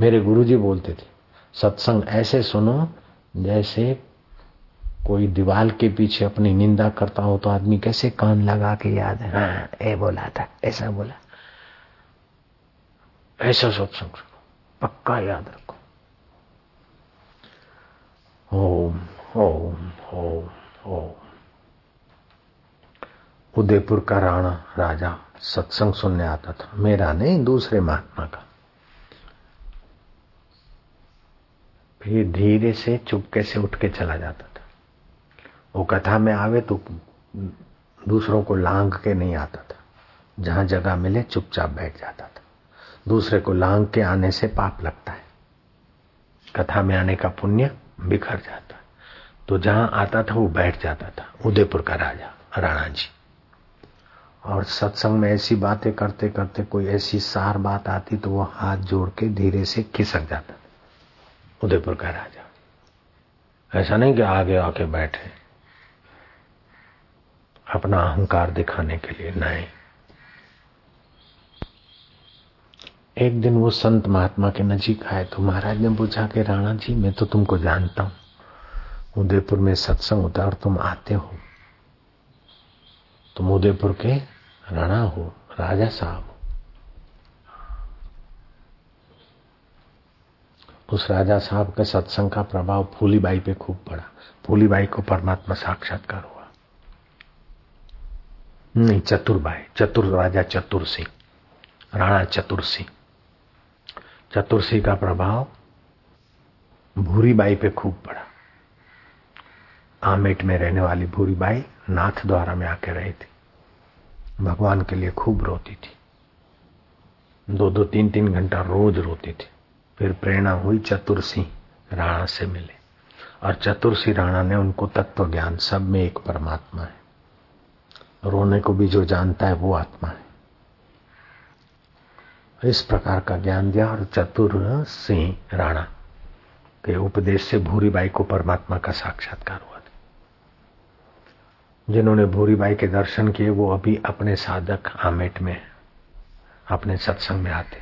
मेरे गुरुजी बोलते थे, सत्संग ऐसे सुनो जैसे कोई दीवाल के पीछे अपनी निंदा करता हो तो आदमी कैसे कान लगा के याद है? हाँ ए बोला था, ऐसा बोला। ऐसा सत्संग सुनो पक्का याद रखो। ओम ओम ओम ओम। उदयपुर का राणा, राजा, सत्संग सुनने आता था। मेरा नहीं, दूसरे महात्मा का। फिर धीरे से चुपके से उठ के चला जाता। वो कथा में आवे तो दूसरों को लांग के नहीं आता था। जहाँ जगह मिले चुपचाप बैठ जाता था। दूसरे को लांग के आने से पाप लगता है। कथा में आने का पुण्य बिखर जाता तो जहाँ आता था वो बैठ जाता था। उदयपुर का राजा, राणा जी। और सत्संग में ऐसी बातें करते करते कोई ऐसी सार बात आती तो वो हाथ जोड़ के धीरे से खिसक जाता उदयपुर का राजा। ऐसा नहीं कि आगे आके बैठे। अपना अहंकार दिखाने के लिए नहीं एक दिन वो संत महात्मा के नजीक आए तो महाराज ने पूछा कि राणा जी, मैं तो तुमको जानता हूँ। उदयपुर में सत्संग होता और तुम आते हो। तुम उदयपुर के राणा हो, राजा साहब हो। उस राजा साहब के सत्संग का प्रभाव फूलीबाई पे खूब पड़ा। फूलीबाई को परमात्मा साक्षात्कार हुआ। नहीं चतुरबाई चतुर राजा चतुर सिंह, राणा चतुर सिंह। चतुर सिंह का प्रभाव भूरीबाई पे खूब पड़ा। आमेट में रहने वाली भूरीबाई नाथ द्वारा में आके रही थी। भगवान के लिए खूब रोती थी। दो दो, तीन तीन घंटा रोज रोती थी। फिर प्रेरणा हुई चतुर सिंह राणा से मिले। और चतुर सिंह राणा ने उनको तत्व ज्ञान सब में एक परमात्मा है। रोने को भी जो जानता है वो आत्मा है। इस प्रकार का ज्ञान दिया और चतुर सिंह राणा के उपदेश से भूरी बाई को परमात्मा का साक्षात्कार हुआ था। जिन्होंने भूरी बाई के दर्शन किए, वो अभी अपने साधक आमेट में, अपने सत्संग में आते।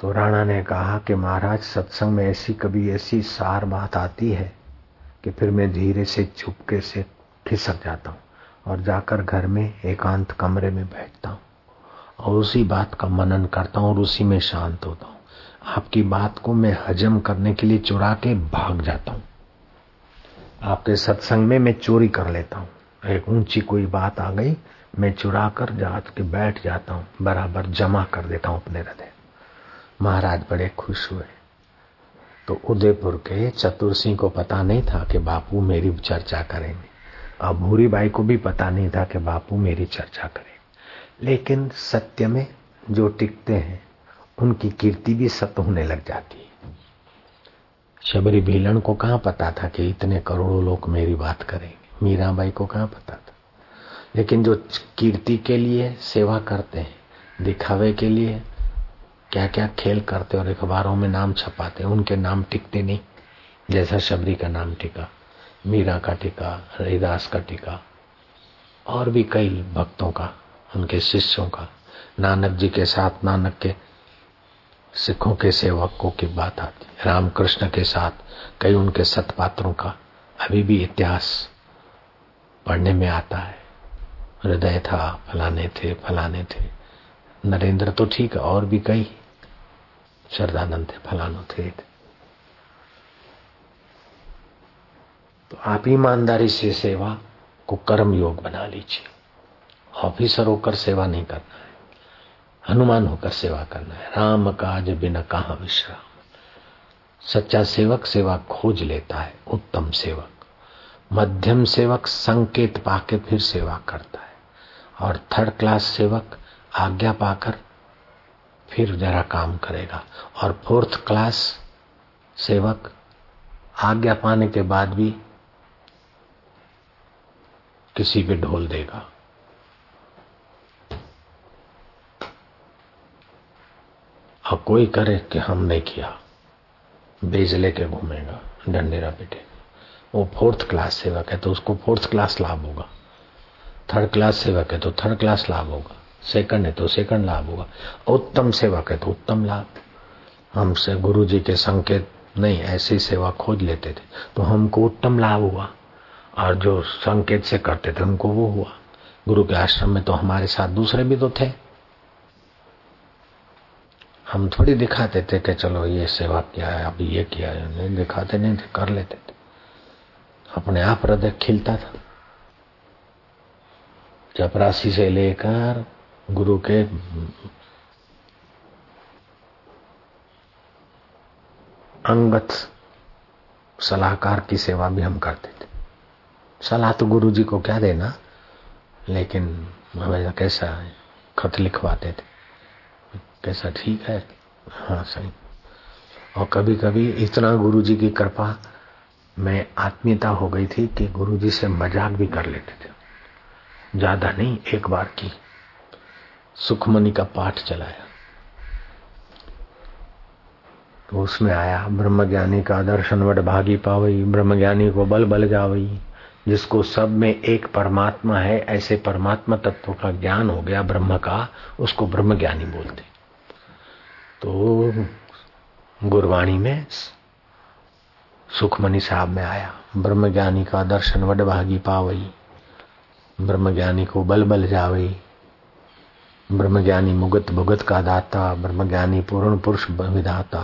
तो राणा ने कहा कि महाराज, सत्संग में ऐसी कभी ऐसी सार बात आती है कि फिर मैं धीरे से, चुपके से खिसक जाता हूँ और जाकर घर में एकांत कमरे में बैठता हूँ और उसी बात का मनन करता हूँ और उसी में शांत होता हूँ। आपकी बात को मैं हजम करने के लिए चुरा के भाग जाता हूँ। आपके सत्संग में मैं चोरी कर लेता हूँ। एक ऊँची कोई बात आ गई, मैं चुरा कर जा के बैठ जाता हूँ, बराबर जमा कर देता हूँ अपने हृदय। महाराज बड़े खुश हुए। तो उदयपुर के चतुर सिंह को पता नहीं था कि बापू मेरी चर्चा करेंगे। और भूरी बाई को भी पता नहीं था कि बापू मेरी चर्चा करेंगे लेकिन सत्य में जो टिकते हैं, उनकी कीर्ति भी सत्य होने लग जाती है। शबरी भीलन को कहाँ पता था कि इतने करोड़ों लोग मेरी बात करेंगे? मीराबाई को कहाँ पता था? लेकिन जो कीर्ति के लिए सेवा करते हैं, दिखावे के लिए क्या क्या खेल करते और अखबारों में नाम छपाते उनके नाम टिकते नहीं, जैसा शबरी का नाम टिका। मीरा का टीका हरिदास का टीका, और भी कई भक्तों का, उनके शिष्यों का, नानक जी के साथ, नानक के सिखों के सेवकों की बात आती, रामकृष्ण के साथ, कई उनके सतपात्रों का, अभी भी इतिहास पढ़ने में आता है। हृदय था, फलाने थे फलाने थे, नरेंद्र तो ठीक है, और भी कई, श्रद्धानंद थे, फलानो थे तो आप ईमानदारी से सेवा को कर्म योग बना लीजिए। ऑफिसर होकर सेवा नहीं करना है। हनुमान होकर सेवा करना है। राम काज बिना कहा विश्राम। सच्चा सेवक सेवा खोज लेता है, उत्तम सेवक। मध्यम सेवक संकेत पाके फिर सेवा करता है। और थर्ड क्लास सेवक आज्ञा पाकर फिर जरा काम करेगा। और फोर्थ क्लास सेवक आज्ञा पाने के बाद भी किसी पे ढोल देगा। अब कोई करे कि हमने किया। बेज लेके घूमेगा, डंडेरा पिटे। वो फोर्थ क्लास सेवक है तो उसको फोर्थ क्लास लाभ होगा। थर्ड क्लास सेवक है तो थर्ड क्लास लाभ होगा। सेकंड है तो सेकंड लाभ होगा। उत्तम सेवक है तो उत्तम लाभ। हमसे गुरु जी के संकेत नहीं, ऐसी सेवा खोज लेते थे। तो हमको उत्तम लाभ हुआ। और जो संकेत से करते थे, उनको वो हुआ। गुरु के आश्रम में तो हमारे साथ दूसरे भी तो थे। हम थोड़ी दिखाते थे कि चलो, ये सेवा किया है, अभी ये किया है। नहीं, दिखाते नहीं थे, कर लेते थे। अपने आप हृदय खिलता था। चपरासी से लेकर गुरु के अंगत सलाहकार की सेवा भी हम करते थे। सलाह तो गुरु जी को क्या देना? लेकिन हमें कैसा खत लिखवाते थे? कैसा ठीक है? हाँ सही। और कभी कभी इतना गुरु जी की कृपा में आत्मीयता हो गई थी कि गुरु जी से मज़ाक भी कर लेते थे। ज़्यादा नहीं, एक बार की। सुखमनी का पाठ चलाया। तो उसमें आया, ब्रह्मज्ञानी का दर्शन वड भागी पावई, ब्रह्मज्ञानी को बल बल जावई। जिसको सब में एक परमात्मा है, ऐसे परमात्मा तत्व का ज्ञान हो गया, ब्रह्म का, उसको ब्रह्म ज्ञानी बोलते तो गुरवाणी में सुखमनी साहब में आया, ब्रह्म ज्ञानी का दर्शन वड भागी पावई, ब्रह्म ज्ञानी को बल बल जावई ब्रह्मज्ञानी मुगत भुगत का दाता ब्रह्मज्ञानी पूर्ण पुरुष विधाता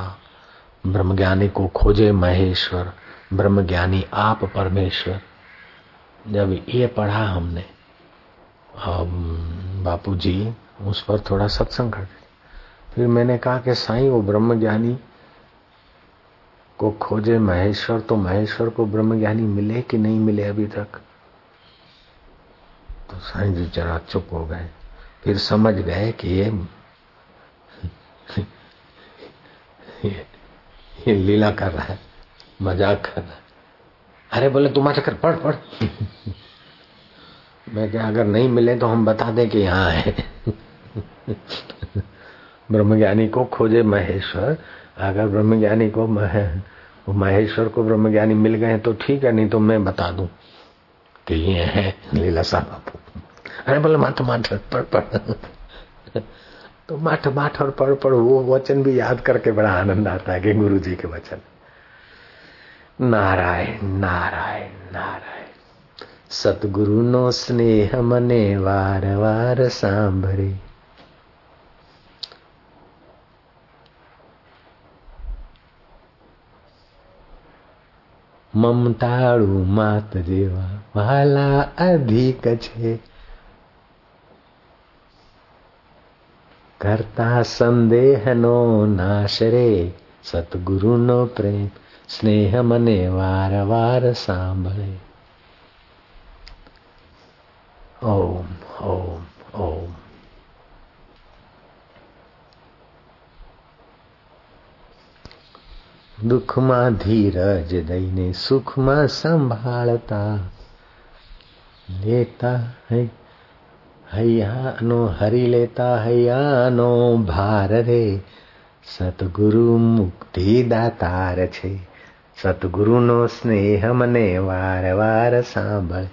ब्रह्मज्ञानी को खोजे महेश्वर ब्रह्मज्ञानी आप परमेश्वर। जब ये पढ़ा हमने बापू जी उस पर थोड़ा सत्संग कर फिर मैंने कहा कि साईं वो ब्रह्मज्ञानी को खोजे महेश्वर तो महेश्वर को ब्रह्मज्ञानी मिले कि नहीं मिले अभी तक? तो साईं जी जरा चुप हो गए। फिर समझ गए कि ये ये, ये लीला कर रहा है मज़ाक कर रहा है। अरे बोले तुम चक्कर, पढ़ पढ़। मैं क्या अगर नहीं मिले तो हम बता दें कि यहाँ है। ब्रह्मज्ञानी को खोजे महेश्वर, अगर ब्रह्मज्ञानी को महेश्वर को ब्रह्मज्ञानी मिल गए तो ठीक है, नहीं तो मैं बता दूँ कि ये है लीला साहब। अरे बोले माठ माठ पढ़ पढ़। तो माठ माठ और पढ़ पढ़, वो वचन भी याद करके बड़ा आनंद आता है कि गुरु जी के वचन। નારાયણ નારાયણ નારાયણ. સદગુરુનો સ્નેહ મને વારવાર સાંભળે. મમતાળુ માત જેવા વાલા અધિક છે. કરતા સંદેહનો નાશ રે સતગુરુનો પ્રેમ સ્નેહ મને વાર વાર સાંભળે ઓમ ઓમ ઓમ દુઃખમાં ધીરજ દઈને સુખમાં સંભાળતા લેતા હૈયાનો હરી લેતા હૈયાનો ભાર રે સતગુરુ મુક્તિ દાતાર છે सतगुरु नो स्नेह मने वार वार सांभल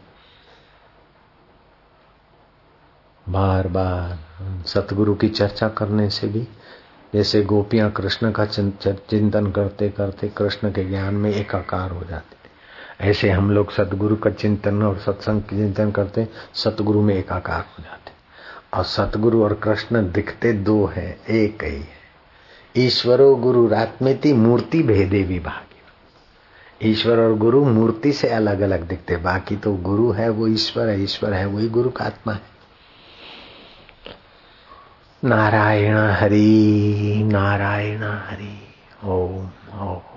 बार बार सतगुरु की चर्चा करने से भी, जैसे गोपियाँ कृष्ण का चिंतन करते करते कृष्ण के ज्ञान में एकाकार हो जाते ऐसे हम लोग सतगुरु का चिंतन और सत्संग चिंतन करते सतगुरु में एकाकार हो जाते। और सतगुरु और कृष्ण दिखते दो हैं, एक ही है। ईश्वरो गुरु रात्मेति मूर्ति भेदे विभाग। ईश्वर और गुरु मूर्ति से अलग अलग दिखते बाकी तो गुरु है, वो ईश्वर है ईश्वर है, वही गुरु का आत्मा है। नारायण हरि नारायण हरि, ओम ओम।